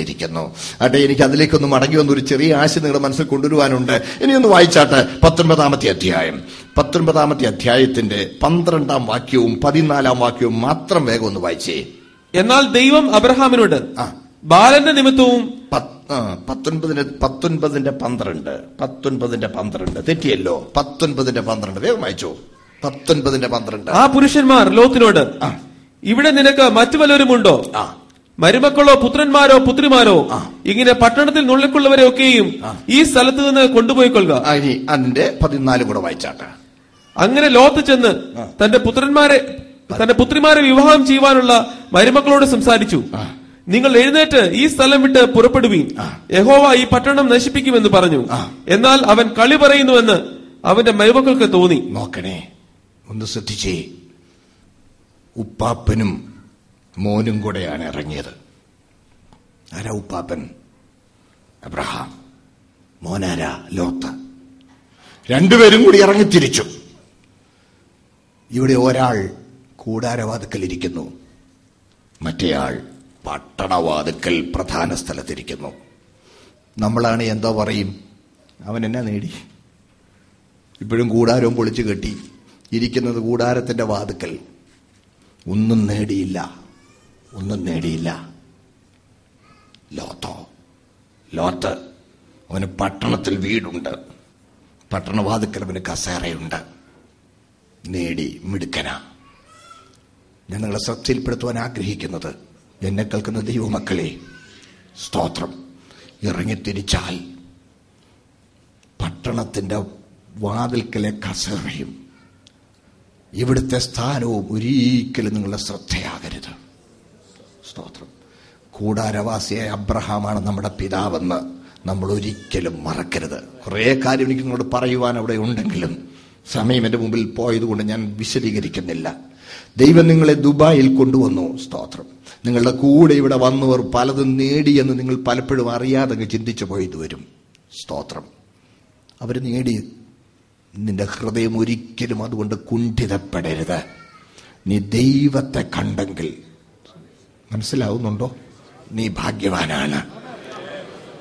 A: ഇരിക്കുന്നു അട്ടെ എനിക്ക് അതിലേക്കൊന്ന് മടങ്ങി വന്ന ഒരു ചെറിയ ആശ നിങ്ങളുടെ മനസ്സിൽ കൊണ്ടുവരുവാനുണ്ട്. ഇനി ഒന്ന് വായിച്ചാട്ടെ. പത്തൊൻപതാമത്തെ അധ്യായം. പത്തൊൻപതാമത്തെ അധ്യായത്തിന്റെ പന്ത്രണ്ടാം വാക്യവും പതിനാലാം വാക്യവും മാത്രം വേഗം ഒന്ന് വായിച്ചേ.
B: എന്നാൽ ദൈവം അബ്രഹാമിനോട് ബാലന്റെ നിമിത്തവും
A: പത്തൊൻപതിന് പത്തൊൻപതിന്റെ പന്ത്രണ്ട് പത്തൊൻപതിന്റെ പന്ത്രണ്ട്. തെറ്റിയല്ലോ? പത്തൊൻപതിന്റെ പന്ത്രണ്ട്. വേഗം വായിച്ചോ. പത്തൊൻപതിന്റെ പന്ത്രണ്ട്.
B: ആ പുരുഷന്മാർ ലോത്തിനോട് ഇവിടെ നിനക്ക് മറ്റു വല്ലവരുമുണ്ടോ?
A: ആ.
B: മരുമക്കളോ പുത്രന്മാരോ പുത്രിമാരോ. ഇങ്ങനെ പട്ടണത്തിൽ നുള്ളിക്കുള്ളവരെയൊക്കെയും ഈ സ്ഥലത്ത് നിന്ന് കൊണ്ടുപോയിക്കൊള്ളുക.
A: അതിന്റെ പതിനാലും കൂടെ വായിച്ചാട്ടെ.
B: അങ്ങനെ ലോത്ത് ചെന്ന് തന്റെ പുത്രന്മാരെ തന്റെ പുത്രിമാരെ വിവാഹം ചെയ്യുവാനുള്ള മരുമക്കളോട് സംസാരിച്ചു. നിങ്ങൾ എഴുന്നേറ്റ് ഈ സ്ഥലം വിട്ട് പുറപ്പെടുവീൻ. യഹോവ ഈ പട്ടണം നശിപ്പിക്കുമെന്ന് പറഞ്ഞു. എന്നാൽ അവൻ കളി പറയുന്നുവെന്ന് അവന്റെ മരുമക്കൾക്ക് തോന്നി.
A: നോക്കണേ ഒന്ന് ശ്രദ്ധിച്ചേ. ഉപ്പാപ്പനും മോനും കൂടെയാണ് ഇറങ്ങിയത്. ആരാ ഉപ്പാപ്പൻ? അബ്രഹാം. മോനാരാ ലോത്ത്. രണ്ടുപേരും കൂടി ഇറങ്ങി തിരിച്ചു ഇവിടെ ഒരാൾ കൂടാരവാതുക്കലിരിക്കുന്നു. മറ്റേയാൾ പട്ടണവാതുക്കൽ പ്രധാന സ്ഥലത്തിരിക്കുന്നു. നമ്മളാണ് എന്തോ പറയും. അവൻ എന്നാ നേടി. ഇപ്പോഴും കൂടാരവും പൊളിച്ചു കെട്ടി ഇരിക്കുന്നത് കൂടാരത്തിന്റെ വാതുക്കൽ. ഒന്നും നേടിയില്ല. ഒന്നും നേടിയില്ല. ലോത്തോ ലോത്ത് അവന് പട്ടണത്തിൽ വീടുണ്ട്. പട്ടണവാതുക്കൽ അവന് കസേരയുണ്ട് നേടി മിടുക്കന. ഞാൻ നിങ്ങളെ ശ്രദ്ധയിൽപ്പെടുത്തുവാൻ ആഗ്രഹിക്കുന്നത് എന്നെ കേൾക്കുന്ന ദൈവമക്കളെ സ്തോത്രം. ഇറങ്ങിത്തിരിച്ചാൽ പട്ടണത്തിന്റെ വാതിൽക്കലെ കസേറയും ഇവിടുത്തെ സ്ഥാനവും ഒരിക്കലും നിങ്ങളുടെ ശ്രദ്ധയാകരുത്. സ്തോത്രം. കൂടാരവാസിയായ അബ്രഹാമാണ് നമ്മുടെ പിതാവെന്ന് നമ്മൾ ഒരിക്കലും മറക്കരുത്. കുറേ കാര്യം എനിക്ക് നിങ്ങളോട് പറയുവാൻ അവിടെ ഉണ്ടെങ്കിലും സമയം എന്റെ മുമ്പിൽ പോയതുകൊണ്ട് ഞാൻ വിശദീകരിക്കുന്നില്ല. ദൈവം നിങ്ങളെ ദുബായിൽ കൊണ്ടുവന്നു. സ്തോത്രം. നിങ്ങളുടെ കൂടെ ഇവിടെ വന്നവർ പലതും നേടിയെന്ന് നിങ്ങൾ പലപ്പോഴും അറിയാതെ ചിന്തിച്ചു പോയത് വരും. സ്തോത്രം. അവർ നേടി. നിന്റെ ഹൃദയം ഒരിക്കലും അതുകൊണ്ട് കുണ്ഠിതപ്പെടരുത്. നീ ദൈവത്തെ കണ്ടെങ്കിൽ. മനസ്സിലാവുന്നുണ്ടോ? നീ ഭാഗ്യവാനാണ്.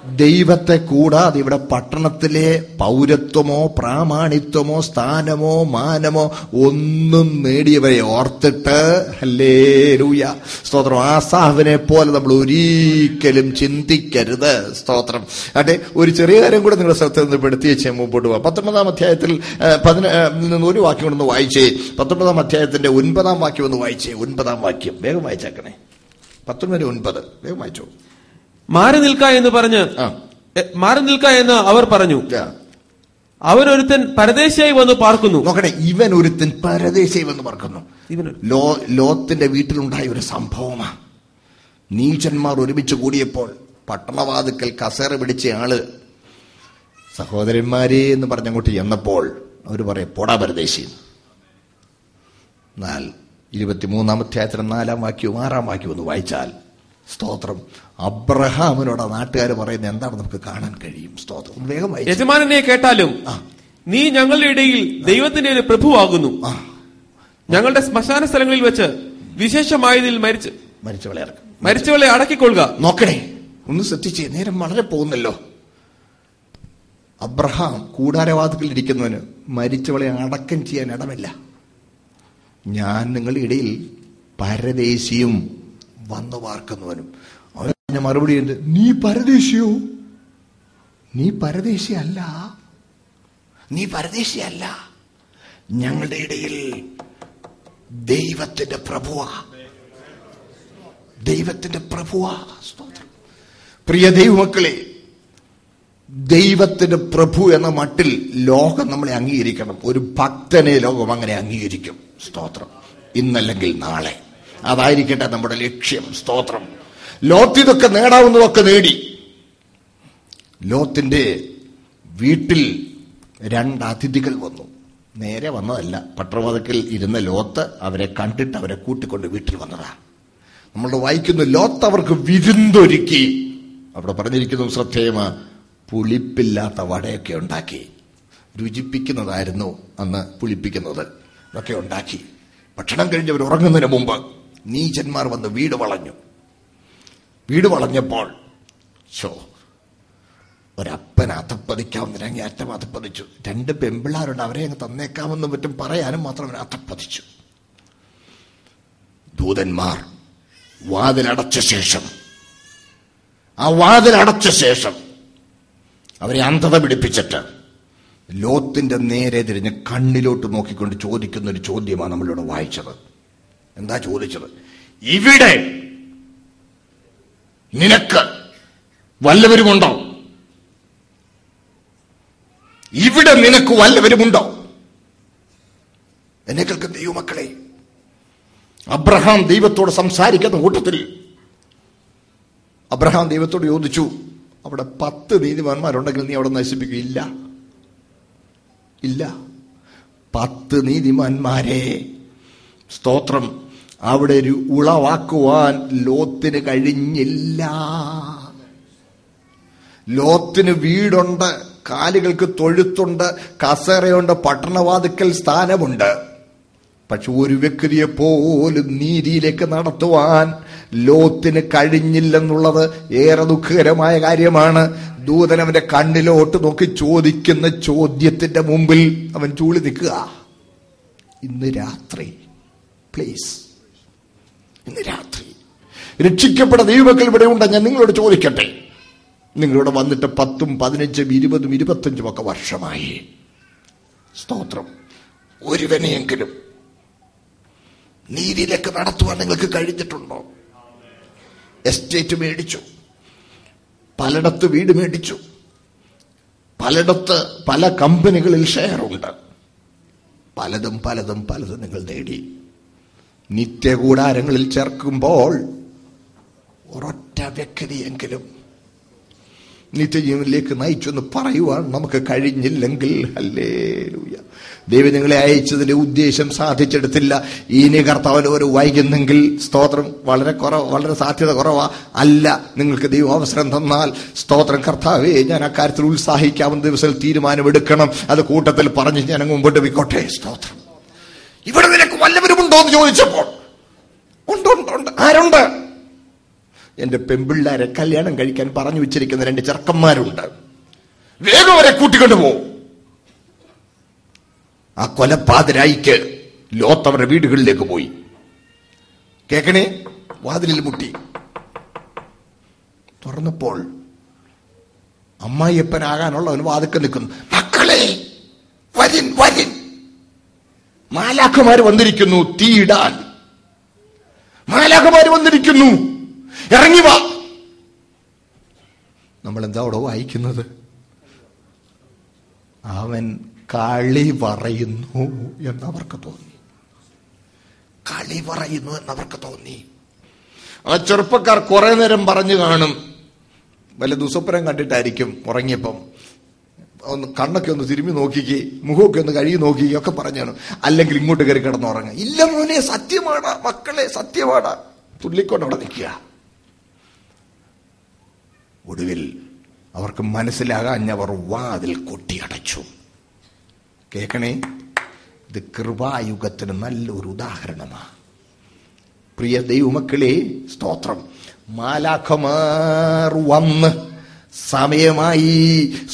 A: ദൈവത്തെ കൂടാതെ ഇവിടെ പട്ടണത്തിലെ പൗരത്വമോ പ്രാമാണിത്വമോ സ്ഥാനമോ മാനമോ ഒന്നും നേടിയവരെ ഓർത്തിട്ട് ഹല്ലേലൂയ. സ്തോത്രം. ആസാഹിനെ പോലെ നമ്മൾ ഒരിക്കലും ചിന്തിക്കരുത്. സ്തോത്രം. അതെ ഒരു ചെറിയ കാര്യം കൂടെ നിങ്ങളുടെ ശ്രദ്ധ നിന്ന് പെടുത്തി വെച്ച് മുമ്പോട്ട് പോവാം. പത്തൊമ്പതാം അധ്യായത്തിൽ പതിന ഒരു വാക്യം കൊണ്ടൊന്ന് വായിച്ചേ. പത്തൊമ്പതാം അധ്യായത്തിന്റെ ഒൻപതാം വാക്യം ഒന്ന് വായിച്ചേ. ഒൻപതാം വാക്യം. വേഗം വായിച്ചേക്കണേ. പത്തൊൻപത് ഒൻപത്. വേഗം വായിച്ചോ.
B: മാറി നിൽക്ക എന്ന് പറഞ്ഞ്. മാറി നിൽക്ക എന്ന് അവർ പറഞ്ഞു. അവരൊരുത്തൻ പരദേശിയായി വന്ന് പാർക്കുന്നു.
A: നോക്കട്ടെ ഇവൻ ഒരുത്തൻ പരദേശിയായി വന്ന്
B: പാർക്കുന്നു.
A: ലോ ലോത്തിന്റെ വീട്ടിലുണ്ടായ ഒരു സംഭവമാ. നീചന്മാർ ഒരുമിച്ച് കൂടിയപ്പോൾ പട്ടണവാതുക്കൽ കസേര പിടിച്ച ആൾ സഹോദരന്മാരെ എന്ന് പറഞ്ഞങ്ങോട്ട് ചെന്നപ്പോൾ അവർ പറയും പൊടാ പരദേശി. എന്നാൽ ഇരുപത്തിമൂന്നാം അധ്യായത്തിന് നാലാം വാക്യവും ആറാം വാക്യവും ഒന്ന് വായിച്ചാൽ സ്തോത്രം. അബ്രഹാമിനോട് നാട്ടുകാർ പറയുന്നത് എന്താണ് നമുക്ക് കാണാൻ കഴിയും? സ്തോത്രം. വേഗമായി വേഗം വായിച്ചു.
B: കേട്ടാലും നീ ഞങ്ങളുടെ ഇടയിൽ ദൈവത്തിന്റെ ഒരു പ്രഭുവാകുന്നു. ഞങ്ങളുടെ ശ്മശാന സ്ഥലങ്ങളിൽ വെച്ച് വിശേഷമായതിൽ മരിച്ച്
A: മരിച്ചവളെ
B: മരിച്ചവളെ അടക്കിക്കൊള്ളുക.
A: നോക്കണേ. ഒന്ന് ശ്രദ്ധിച്ചേ. നേരം വളരെ പോകുന്നല്ലോ. അബ്രഹാം കൂടാരവാദത്തിൽ ഇരിക്കുന്നവന് മരിച്ചവളെ അടക്കം ചെയ്യാൻ ഇടമില്ല. ഞാൻ നിങ്ങളുടെ ഇടയിൽ പരദേശിയും വന്നു പാർക്കുന്നവനും. അവൻ മറുപടി ഉണ്ട് നീ പരദേശിയോ? നീ പരദേശിയല്ല. നീ പരദേശിയല്ല. ഞങ്ങളുടെ ഇടയിൽ ദൈവത്തിന്റെ പ്രഭുവാ. ദൈവത്തിന്റെ പ്രഭുവാ. പ്രിയ ദൈവമക്കളെ ദൈവത്തിന്റെ പ്രഭു എന്ന മട്ടിൽ ലോകം നമ്മളെ അംഗീകരിക്കണം. ഒരു ഭക്തനെ ലോകം അങ്ങനെ അംഗീകരിക്കും. സ്തോത്രം. ഇന്നല്ലെങ്കിൽ നാളെ. അതായിരിക്കട്ടെ നമ്മുടെ ലക്ഷ്യം സ്തോത്രം. ലോത്തിതൊക്കെ നേടാവുന്നതൊക്കെ നേടി. ലോത്തിന്റെ വീട്ടിൽ രണ്ട് അതിഥികൾ വന്നു. നേരെ വന്നതല്ല പട്ടണവാതക്കൽ ഇരുന്ന ലോത്ത് അവരെ കണ്ടിട്ട് അവരെ കൂട്ടിക്കൊണ്ട് വീട്ടിൽ വന്നതാ. നമ്മൾ വായിക്കുന്നു ലോത്ത് അവർക്ക് വിരുന്നൊരുക്കി. അവിടെ പറഞ്ഞിരിക്കുന്നു ശ്രദ്ധേയമാ പുളിപ്പില്ലാത്ത വടയൊക്കെ ഉണ്ടാക്കി. രുചിപ്പിക്കുന്നതായിരുന്നു അന്ന് പുളിപ്പിക്കുന്നത്. ഇതൊക്കെ ഉണ്ടാക്കി. ഭക്ഷണം കഴിഞ്ഞവർ ഉറങ്ങുന്നതിന് മുമ്പ് നീചന്മാർ വന്ന് വീട് വളഞ്ഞു. വീട് വളഞ്ഞപ്പോൾ ഷോ ഒരപ്പൻ അധപ്പതിക്കാവുന്ന രംഗി അറ്റം അധപ്പതിച്ചു രണ്ട് പെമ്പിള്ളാരുണ്ട് അവരെ അങ്ങ് തന്നേക്കാമെന്ന് പറ്റും പറയാനും മാത്രം അവൻ അധപ്പതിച്ചു ദൂതന്മാർ വാതിലടച്ച ശേഷം ആ വാതിലടച്ച ശേഷം അവരെ അന്ധത പിടിപ്പിച്ചിട്ട് ലോത്തിന്റെ നേരെ തിരിഞ്ഞ് കണ്ണിലോട്ട് നോക്കിക്കൊണ്ട് ചോദിക്കുന്ന ഒരു ചോദ്യമാണ് നമ്മളിവിടെ വായിച്ചത്. എന്താ ചോദിച്ചത്? ഇവിടെ നിനക്ക് വല്ലവരുമുണ്ടോ? ഇവിടെ നിനക്ക് വല്ലവരുമുണ്ടോ? എന്നെ കേൾക്കുന്ന ദൈവമക്കളെ അബ്രഹാം ദൈവത്തോട് സംസാരിക്കുന്ന കൂട്ടത്തിൽ അബ്രഹാം ദൈവത്തോട് ചോദിച്ചു അവിടെ പത്ത് നീതിമാന്മാരുണ്ടെങ്കിൽ നീ അവിടെ നശിപ്പിക്കില്ല ഇല്ല. പത്ത് നീതിമാന്മാരെ സ്തോത്രം. അവിടെ ഒരു ഉളവാക്കുവാൻ ലോത്തിന് കഴിഞ്ഞില്ല. ലോത്തിന് വീടുണ്ട് കാലുകൾക്ക് തൊഴുത്തുണ്ട് കസേരയുണ്ട് പട്ടണവാതുക്കൽ സ്ഥാനമുണ്ട്. പക്ഷെ ഒരു വ്യക്തിയെ പോലും നീതിയിലേക്ക് നടത്തുവാൻ ലോത്തിന് കഴിഞ്ഞില്ലെന്നുള്ളത് ഏറെ ദുഃഖകരമായ കാര്യമാണ്. ദൂതൻ അവന്റെ കണ്ണിലോട്ട് നോക്കി ചോദിക്കുന്ന ചോദ്യത്തിന്റെ മുമ്പിൽ അവൻ ചൂളി നിൽക്കുക ഇന്ന് രാത്രി പ്ലീസ് ഇന്ന് രാത്രി. രക്ഷിക്കപ്പെട്ട ദൈവമക്കൾ ഇവിടെ ഉണ്ട് ഞാൻ നിങ്ങളോട് ചോദിക്കട്ടെ. നിങ്ങളിവിടെ വന്നിട്ട് പത്തും പതിനഞ്ചും ഇരുപതും ഇരുപത്തഞ്ചും ഒക്കെ വർഷമായി. സ്തോത്രം. ഒരുവനെയെങ്കിലും നീതിയിലേക്ക് നടത്തുവാൻ നിങ്ങൾക്ക് കഴിഞ്ഞിട്ടുണ്ടോ? എസ്റ്റേറ്റ് മേടിച്ചു. പലയിടത്ത് വീട് മേടിച്ചു. പലയിടത്ത് പല കമ്പനികളിൽ ഷെയറുണ്ട്. പലതും പലതും പലതും നിങ്ങൾ നേടി. നിത്യകൂടാരങ്ങളിൽ ചേർക്കുമ്പോൾ ഒരൊറ്റ വ്യക്തിയെങ്കിലും നിത്യജീവനിലേക്ക് നയിച്ചെന്ന് പറയുവാൻ നമുക്ക് കഴിഞ്ഞില്ലെങ്കിൽ അല്ലേ ദൈവം നിങ്ങളെ അയച്ചതിന്റെ ഉദ്ദേശം സാധിച്ചെടുത്തില്ല. ഇനി കർത്താവിന് ഒരു വൈകുന്നെങ്കിൽ സ്തോത്രം വളരെ കുറവ് വളരെ സാധ്യത കുറവാ. അല്ല നിങ്ങൾക്ക് ദൈവം അവസരം തന്നാൽ സ്തോത്രം കർത്താവേ ഞാൻ അക്കാര്യത്തിൽ ഉത്സാഹിക്കാവുന്ന ദിവസത്തിൽ തീരുമാനമെടുക്കണം. അത് കൂട്ടത്തിൽ പറഞ്ഞ് ഞാൻ അങ്ങ് മുമ്പോട്ട് പോയിക്കോട്ടെ സ്തോത്രം. ഇവിടെ നിനക്ക് വല്ലവരുമുണ്ടോ എന്ന് ചോദിച്ചപ്പോൾ ഉണ്ട് ഉണ്ട് ഉണ്ട്. ആരുണ്ട്? എന്റെ പെമ്പിള്ളാരെ കല്യാണം കഴിക്കാൻ പറഞ്ഞു വെച്ചിരിക്കുന്ന രണ്ട് ചെറുക്കന്മാരുണ്ട്. വേഗം അവരെ കൂട്ടിക്കൊണ്ടു പോകും ആ കൊലപാതരായിക്ക് ലോത്ത് അവരുടെ വീടുകളിലേക്ക് പോയി. കേക്കണേ? വാതിലിൽ മുട്ടി. തുറന്നപ്പോൾ അമ്മായിയപ്പനാകാനുള്ളവൻ വാതിക്കൽ നിൽക്കുന്നു. മക്കളെ വരിൻ വരിൻ. മാലാഖമാര് വന്നിരിക്കുന്നു തീയിടാൻ. മാലാഖമാർ വന്നിരിക്കുന്നു. ഇറങ്ങി വാ. നമ്മൾ എന്താ അവിടെ വായിക്കുന്നത്? അവൻ കളി പറയുന്നു എന്നവർക്ക് തോന്നി. കളി പറയുന്നു എന്നവർക്ക് തോന്നി. ആ ചെറുപ്പക്കാർ കുറെ നേരം പറഞ്ഞു കാണും. വല്ല ദുസ്വപ്നം കണ്ടിട്ടായിരിക്കും ഉറങ്ങിയപ്പം. ഒന്ന് കണ്ണൊക്കെ ഒന്ന് തിരുമ്മി നോക്കിക്ക് മുഖമൊക്കെ ഒന്ന് കഴുകി നോക്കിക്ക് ഒക്കെ പറഞ്ഞാണ്. അല്ലെങ്കിൽ ഇങ്ങോട്ട് കയറി കിടന്നുറങ്ങുക. ഇല്ല മോനെ സത്യമാടാ മക്കളെ സത്യമാടാ. തുള്ളിക്കൊണ്ട് അവിടെ നിൽക്കുക. ഒടുവിൽ അവർക്ക് മനസ്സിലാകാഞ്ഞവർ വാതിൽ കൊട്ടിയടച്ചു. കേൾക്കണേ ഇത് കൃപായുഗത്തിന് നല്ലൊരു ഉദാഹരണമാണ് പ്രിയ ദൈവമക്കളെ സ്തോത്രം. മാലാഖമാർ വന്ന് സമയമായി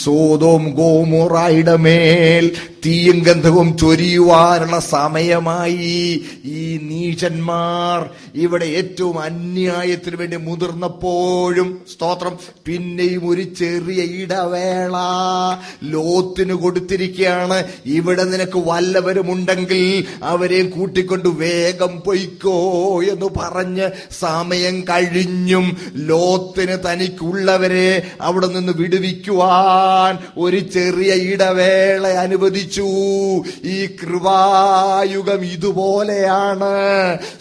A: സോതോം ഗോമോറായുടെ മേൽ തീയും ഗന്ധവും ചൊരിയുവാനുള്ള സമയമായി. ഈ നീചന്മാർ ഇവിടെ ഏറ്റവും അന്യായത്തിന് വേണ്ടി മുതിർന്നപ്പോഴും സ്തോത്രം പിന്നെയും ഒരു ചെറിയ ഇടവേള ലോത്തിന് കൊടുത്തിരിക്കുകയാണ്. ഇവിടെ നിനക്ക് വല്ലവരുമുണ്ടെങ്കിൽ അവരെയും കൂട്ടിക്കൊണ്ട് വേഗം പൊയ്ക്കോ എന്ന് പറഞ്ഞ് സമയം കഴിഞ്ഞും ലോത്തിന് തനിക്കുള്ളവരെ അവിടെ നിന്ന് വിടുവിക്കുവാൻ ഒരു ചെറിയ ഇടവേള അനുവദിച്ചു. ഈ കൃപായുഗം ഇതുപോലെയാണ്.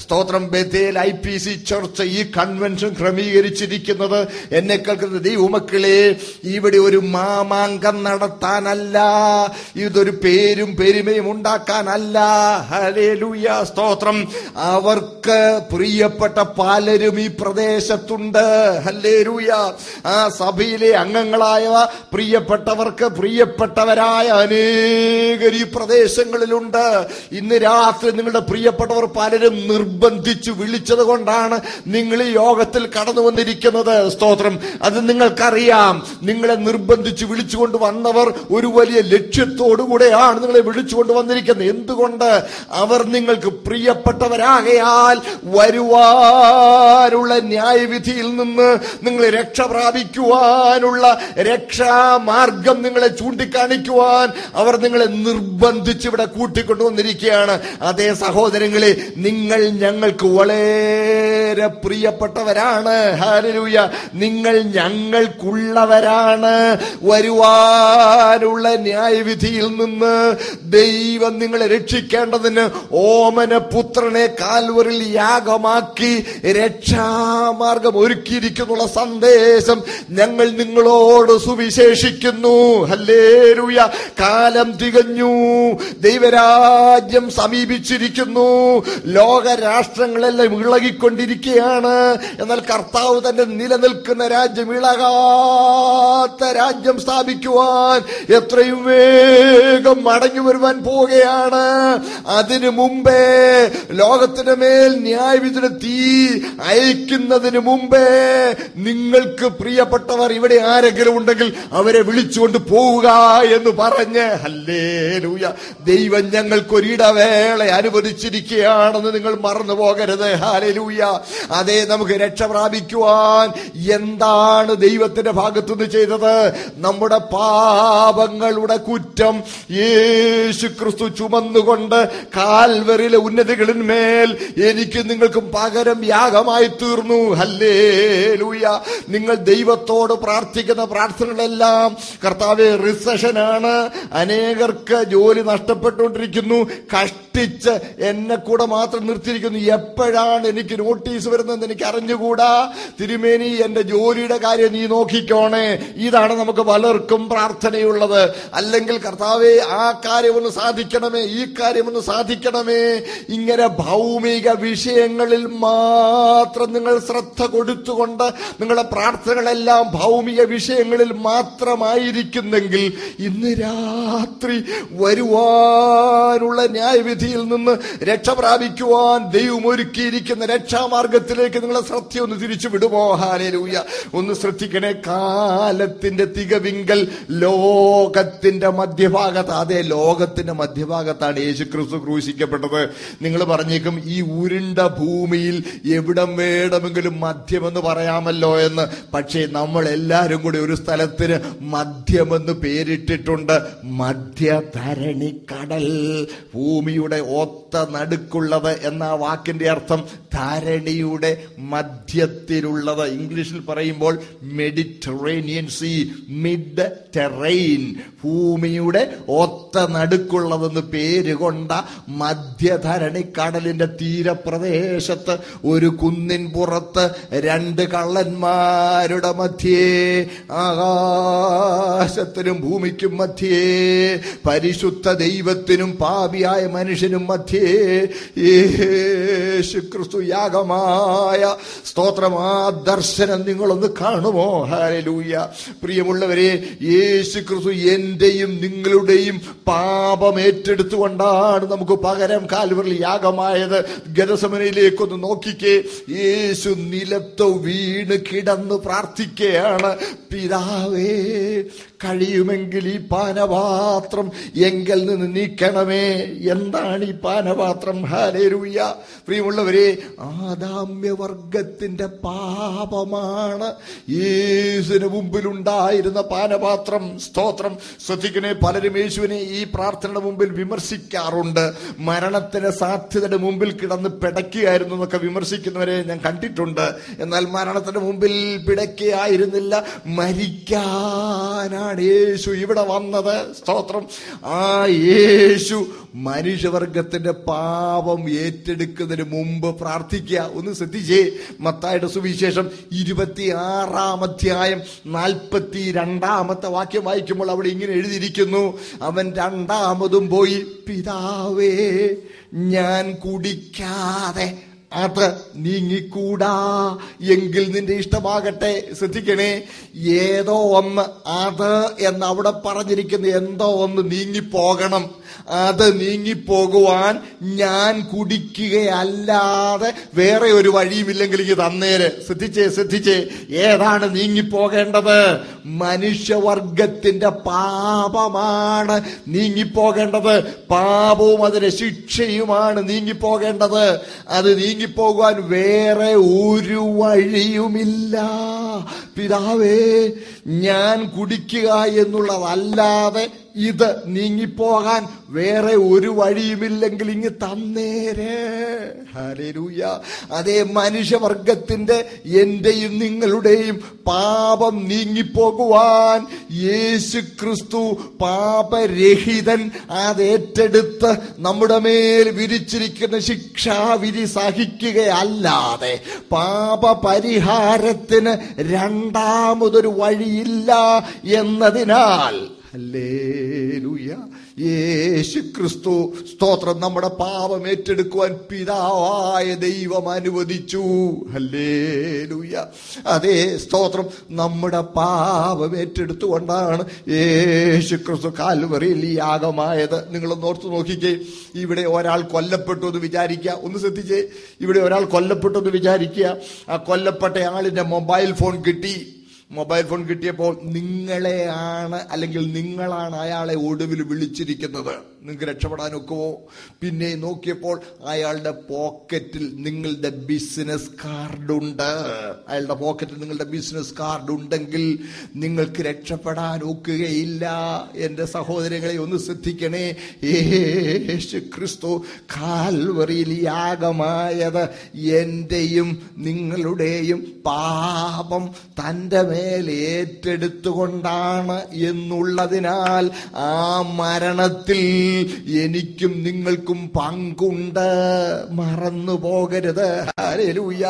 A: സ്തോത്രം ബത്തേൽ ഐ പി സി ചർച്ച ഈ കൺവെൻഷൻ ക്രമീകരിച്ചിരിക്കുന്നത്. എന്നെ കേൾക്കുന്നത് ദൈവമക്കളെ ഇവിടെ ഒരു മാമാങ്കം നടത്താനല്ല. ഇതൊരു പേരും പെരുമയും ഉണ്ടാക്കാനല്ല. ഹലേലൂയ സ്തോത്രം. അവർക്ക് പ്രിയപ്പെട്ട പലരും ഈ പ്രദേശത്തുണ്ട്. ഹല്ലേലൂയ. ആ സഭയിലെ അംഗങ്ങളായ പ്രിയപ്പെട്ടവർക്ക് പ്രിയപ്പെട്ടവരായ അനേക അനേകർ ഈ പ്രദേശങ്ങളിലുണ്ട്. ഇന്ന് രാത്രി നിങ്ങളുടെ പ്രിയപ്പെട്ടവർ പലരും നിർബന്ധിച്ചു വിളിച്ചത് കൊണ്ടാണ് നിങ്ങൾ ഈ യോഗത്തിൽ കടന്നു വന്നിരിക്കുന്നത്. സ്തോത്രം. അത് നിങ്ങൾക്കറിയാം. നിങ്ങളെ നിർബന്ധിച്ച് വിളിച്ചുകൊണ്ട് വന്നവർ ഒരു വലിയ ലക്ഷ്യത്തോടുകൂടെയാണ് നിങ്ങളെ വിളിച്ചുകൊണ്ട് വന്നിരിക്കുന്നത്. എന്തുകൊണ്ട്? അവർ നിങ്ങൾക്ക് പ്രിയപ്പെട്ടവരാകയാൽ വരുവാനുള്ള ന്യായവിധിയിൽ നിന്ന് നിങ്ങൾ രക്ഷ പ്രാപിക്കുവാനുള്ള രക്ഷാമാർഗം നിങ്ങളെ ചൂണ്ടിക്കാണിക്കുവാൻ അവർ നിങ്ങളെ നിർബന്ധിച്ച് ഇവിടെ കൂട്ടിക്കൊണ്ടുവന്നിരിക്കുകയാണ്. അതേ സഹോദരങ്ങളെ നിങ്ങൾ ഞങ്ങൾക്ക് വളരെ പ്രിയപ്പെട്ടവരാണ്. ഹാരലൂയ നിങ്ങൾ ഞങ്ങൾക്കുള്ളവരാണ്. വരുവാനുള്ള ന്യായവിധിയിൽ നിന്ന് ദൈവം നിങ്ങളെ രക്ഷിക്കേണ്ടതിന് ഓമന പുത്രനെ കാൽവറിൽ യാഗമാക്കി രക്ഷാമാർഗം ഒരുക്കിയിരിക്കുന്നുള്ള സന്ദേശം ഞങ്ങൾ നിങ്ങളോട് സുവിശേഷിക്കുന്നു. ഹല്ലേരുയ കാലം തികഞ്ഞു. ദൈവരാജ്യം സമീപിച്ചിരിക്കുന്നു. ലോക രാഷ്ട്രങ്ങളെല്ലാം ഇളകിക്കൊണ്ടിരിക്കുകയാണ് എന്നാൽ കർത്താവ് തന്നെ നിലനിൽക്കുന്ന രാജ്യം ഇളകാത്ത രാജ്യം സ്ഥാപിക്കുവാൻ എത്രയും വേഗം മടങ്ങി വരുവാൻ പോവുകയാണ്. അതിനു മുമ്പേ ലോകത്തിന് മേൽ ന്യായവിധിയുടെ തീ അയക്കുന്നതിന് മുമ്പേ നിങ്ങൾക്ക് പ്രിയപ്പെട്ടവർ ഇവിടെ ആരെങ്കിലും ഉണ്ടെങ്കിൽ അവരെ വിളിച്ചുകൊണ്ട് പോവുക എന്ന് പറഞ്ഞ്. ഹല്ലേലൂയ. ദൈവം ഞങ്ങൾക്ക് ഒരിടവേള അനുവദിച്ചിരിക്കുകയാണെന്ന് നിങ്ങൾ മറന്നു പോകരുത്. ഹാലലൂയ അതെ നമുക്ക് രക്ഷ പ്രാപിക്കുവാൻ എന്താണ് ദൈവത്തിന്റെ ഭാഗത്തുനിന്ന് ചെയ്തത്? നമ്മുടെ പാപങ്ങളുടെ കുറ്റം യേശു ക്രിസ്തു ചുമന്നുകൊണ്ട് കാൽവരിലെ ഉന്നതികളിന്മേൽ എനിക്ക് നിങ്ങൾക്കും പകരം യാഗമായി തീർന്നു. ഹല്ലേലൂയ. നിങ്ങൾ ദൈവത്തോട് പ്രാർത്ഥിക്കുന്ന പ്രാർത്ഥനകളെല്ലാം കർത്താവ് റിസഷനാണ് അനേകർക്ക് ജോലി നഷ്ടപ്പെട്ടുകൊണ്ടിരിക്കുന്നു. കഷ്ടിച്ച് എന്നെ കൂടെ മാത്രം നിർത്തിയിരിക്കുന്നു. എപ്പോഴാണ് എനിക്ക് നോട്ടീസ് വരുന്നതെന്ന് എനിക്ക് അറിഞ്ഞുകൂടാ? തിരുമേനി എന്റെ ജോലിയുടെ കാര്യം നീ നോക്കിക്കോണേ. ഇതാണ് നമുക്ക് പലർക്കും പ്രാർത്ഥനയുള്ളത്. അല്ലെങ്കിൽ കർത്താവെ ആ കാര്യമൊന്ന് സാധിക്കണമേ ഈ കാര്യമൊന്ന് സാധിക്കണമേ. ഇങ്ങനെ ഭൗമിക വിഷയങ്ങളിൽ മാത്രം നിങ്ങൾ ശ്രദ്ധ കൊടുത്തുകൊണ്ട് നിങ്ങളുടെ പ്രാർത്ഥനകളെല്ലാം ഭൗമിക വിഷയങ്ങളിൽ മാത്രമായിരിക്കുന്നെങ്കിൽ ഇന്ന് രാത്രി വരുവാനുള്ള ന്യായവിധിയിൽ നിന്ന് രക്ഷ പ്രാപിക്കുവാൻ ദൈവം ഒരുക്കിയിരിക്കുന്ന രക്ഷാമാർഗത്തിലേക്ക് നിങ്ങളെ ശ്രദ്ധ ഒന്ന് തിരിച്ചു വിടുമോ? ഹാലൂയ ഒന്ന് ശ്രദ്ധിക്കണേ കാലത്തിന്റെ തികവിങ്കൽ ലോകത്തിന്റെ മധ്യഭാഗത്ത് അതെ ലോകത്തിന്റെ മധ്യഭാഗത്താണ് യേശു ക്രിസ്തു ക്രൂശിക്കപ്പെട്ടത്. നിങ്ങൾ പറഞ്ഞേക്കും ഈ ഉരുണ്ട ഭൂമിയിൽ എവിടം വേണമെങ്കിലും മധ്യമെന്ന് പറയാമല്ലോ എന്ന്. പക്ഷേ നമ്മൾ എല്ലാവരും കൂടി ഒരു സ്ഥലത്തിന് മധ്യമെന്ന് പേരിട്ടിട്ടുണ്ട്. മധ്യധരണി കടൽ ഭൂമിയുടെ ഒത്ത നടുക്കുള്ളത് എന്ന വാക്കിന്റെ അർത്ഥം ധരണിയുടെ മധ്യത്തിലുള്ളത് ഇംഗ്ലീഷിൽ പറയുമ്പോൾ മെഡിറ്ററേനിയൻ സീ മിഡ് ടെറൈൻ ഭൂമിയുടെ ഒത്ത നടുക്കുള്ളതെന്ന് പേരുകൊണ്ട മധ്യധരണി കടലിന്റെ തീരപ്രദേശത്ത് ഒരു കുന്നിൻ പുറത്ത് രണ്ട് കള്ളന്മാരുടെ മധ്യേ ആകാശത്തിനും ഭൂമിക്കും മധ്യേ പരിശുദ്ധ ദൈവത്തിനും പാപിയായ മനുഷ്യനും മധ്യേ യേശു ക്രിസ്തു യാഗമായ സ്തോത്രമാ ദർശനം നിങ്ങളൊന്ന് കാണുമോ? ഹാലലൂയ പ്രിയമുള്ളവരെ യേശു ക്രിസ്തു എന്റെയും നിങ്ങളുടെയും പാപം ഏറ്റെടുത്തുകൊണ്ടാണ് നമുക്ക് പകരം കാൽവറിൽ യാഗമായത്. ഗതസമനയിലേക്കൊന്ന് നോക്കിക്കേ. യേശു നിലത്ത് വീണ് കിടന്ന് പ്രാർത്ഥിക്കുകയാണ് പിതാവേ കഴിയുമെങ്കിൽ ഈ പാനപാത്രം എങ്കിൽ നിന്ന് നീക്കണമേ. എന്താണ് ഈ പാനപാത്രം? ഹാലേരൂയ പ്രിയമുള്ളവരെ ആദാമ്യവർഗത്തിന്റെ പാപമാണ് യേശുവിന് മുമ്പിലുണ്ടായിരുന്ന പാനപാത്രം. സ്തോത്രം. ശ്രദ്ധിക്കണേ പലരും യേശുവിനെ ഈ പ്രാർത്ഥനയുടെ മുമ്പിൽ വിമർശിക്കാറുണ്ട്. മരണത്തിന് സാധ്യതയുടെ മുമ്പിൽ കിടന്ന് പിടയ്ക്കുകയായിരുന്നു എന്നൊക്കെ വിമർശിക്കുന്നവരെ ഞാൻ കണ്ടിട്ടുണ്ട്. എന്നാൽ മരണത്തിന് മുമ്പിൽ പിടയ്ക്കുകയായിരുന്നില്ല മരിക്കാനാണ് യേശു ഇവിടെ വന്നത്. സ്തോത്രം. ആ യേശു മനുഷ്യവർഗത്തിന്റെ പാപം ഏറ്റെടുക്കുന്നതിന് മുമ്പ് പ്രാർത്ഥിക്കുക. ഒന്ന് ശ്രദ്ധിച്ചേ. മത്തായുടെ സുവിശേഷം ഇരുപത്തി ആറാം അധ്യായം നാൽപ്പത്തി രണ്ടാമത്തെ വാക്യം വായിക്കുമ്പോൾ അവിടെ ഇങ്ങനെ എഴുതിയിരിക്കുന്നു. അവൻ രണ്ടാമതും പോയി പിതാവേ ഞാൻ കുടിക്കാതെ അത് നീങ്ങിക്കൂടാ. എങ്കിൽ നിന്റെ ഇഷ്ടമാകട്ടെ. ശ്രദ്ധിക്കണേ. ഏതോ ഒന്ന് അത് എന്ന് അവിടെ പറഞ്ഞിരിക്കുന്ന എന്തോ ഒന്ന് നീങ്ങിപ്പോകണം. അത് നീങ്ങിപ്പോകുവാൻ ഞാൻ കുടിക്കുകയല്ലാതെ വേറെ ഒരു വഴിയുമില്ലെങ്കിൽ ഇത് തന്നേര് ശ്രദ്ധിച്ചേ ശ്രദ്ധിച്ചേ. ഏതാണ് നീങ്ങിപ്പോകേണ്ടത്? മനുഷ്യവർഗത്തിന്റെ പാപമാണ് നീങ്ങിപ്പോകേണ്ടത്. പാപവും അതിന്റെ ശിക്ഷയുമാണ് നീങ്ങിപ്പോകേണ്ടത്. അത് നീങ്ങിപ്പോകുവാൻ വേറെ ഒരു വഴിയുമില്ല. പിതാവേ ഞാൻ കുടിക്കുക എന്നുള്ളതല്ലാതെ ഇത് നീങ്ങിപ്പോകാൻ വേറെ ഒരു വഴിയുമില്ലെങ്കിൽ ഇങ്ങ് തന്നേരേ. ഹരൂയ അതേ മനുഷ്യവർഗത്തിന്റെ എന്റെയും നിങ്ങളുടെയും പാപം നീങ്ങിപ്പോകുവാൻ യേശു ക്രിസ്തു പാപരഹിതൻ അതേറ്റെടുത്ത് നമ്മുടെ മേൽ വിരിച്ചിരിക്കുന്ന ശിക്ഷാവിധി സഹിക്കുകയല്ലാതെ പാപപരിഹാരത്തിന് രണ്ടാമതൊരു വഴിയില്ല എന്നതിനാൽ യേശു ക്രിസ്തു സ്തോത്രം നമ്മുടെ പാപം ഏറ്റെടുക്കുവാൻ പിതാവായ ദൈവം അനുവദിച്ചു. ഹല്ലേലൂയ. അതേ സ്തോത്രം നമ്മുടെ പാപം ഏറ്റെടുത്തുകൊണ്ടാണ് യേശു ക്രിസ്തു കാൽവറിയിൽ ഈ യാഗമായത് നിങ്ങളൊന്ന് ഓർത്തു നോക്കിക്കേ. ഇവിടെ ഒരാൾ കൊല്ലപ്പെട്ടു എന്ന് വിചാരിക്കുക. ഒന്ന് ശ്രദ്ധിച്ചേ. ഇവിടെ ഒരാൾ കൊല്ലപ്പെട്ടു എന്ന് വിചാരിക്കുക. ആ കൊല്ലപ്പെട്ട ആളിന്റെ മൊബൈൽ ഫോൺ കിട്ടി. മൊബൈൽ ഫോൺ കിട്ടിയപ്പോൾ നിങ്ങളെയാണ് അല്ലെങ്കിൽ നിങ്ങളാണ് അയാളെ ഒടുവിൽ വിളിച്ചിരിക്കുന്നത്. നിങ്ങൾക്ക് രക്ഷപ്പെടാൻ ഒക്കുമോ പിന്നെ നോക്കിയപ്പോൾ അയാളുടെ പോക്കറ്റിൽ നിങ്ങളുടെ ബിസിനസ് കാർഡുണ്ട്. അയാളുടെ പോക്കറ്റിൽ നിങ്ങളുടെ ബിസിനസ് കാർഡ് ഉണ്ടെങ്കിൽ നിങ്ങൾക്ക് രക്ഷപ്പെടാൻ ഒക്കുകയില്ല എന്റെ സഹോദരങ്ങളെ ഒന്ന് ശ്രദ്ധിക്കണേ. യേശു ക്രിസ്തു കാൽവറിയിൽ യാഗമായത് എന്റെയും നിങ്ങളുടെയും പാപം തന്റെ മേൽ ഏറ്റെടുത്തുകൊണ്ടാണ് എന്നുള്ളതിനാൽ ആ മരണത്തിൽ എനിക്കും നിങ്ങൾക്കും പങ്കുണ്ട്. മറന്നു പോകരുത്. ഹരലൂയ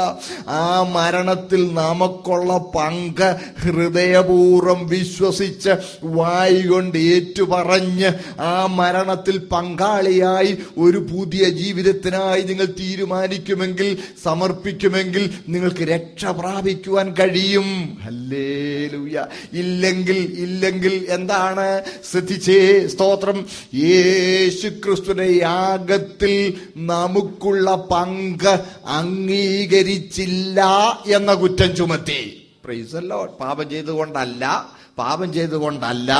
A: ആ മരണത്തിൽ നമുക്കുള്ള പങ്ക് ഹൃദയപൂർവം വിശ്വസിച്ച് വായി കൊണ്ട് ഏറ്റുപറഞ്ഞ് ആ മരണത്തിൽ പങ്കാളിയായി ഒരു പുതിയ ജീവിതത്തിനായി നിങ്ങൾ തീരുമാനിക്കുമെങ്കിൽ സമർപ്പിക്കുമെങ്കിൽ നിങ്ങൾക്ക് രക്ഷ പ്രാപിക്കുവാൻ കഴിയും. ഇല്ലെങ്കിൽ ഇല്ലെങ്കിൽ എന്താണ്? ശ്രദ്ധിച്ചേ. സ്തോത്രം. യേശു ക്രിസ്തുവിന്റെ യാഗത്തിൽ നമുക്കുള്ള പങ്ക് അംഗീകരിച്ചില്ല എന്ന കുറ്റം ചുമത്തി. പാപം ചെയ്തുകൊണ്ടല്ല. പാപം ചെയ്തുകൊണ്ടല്ല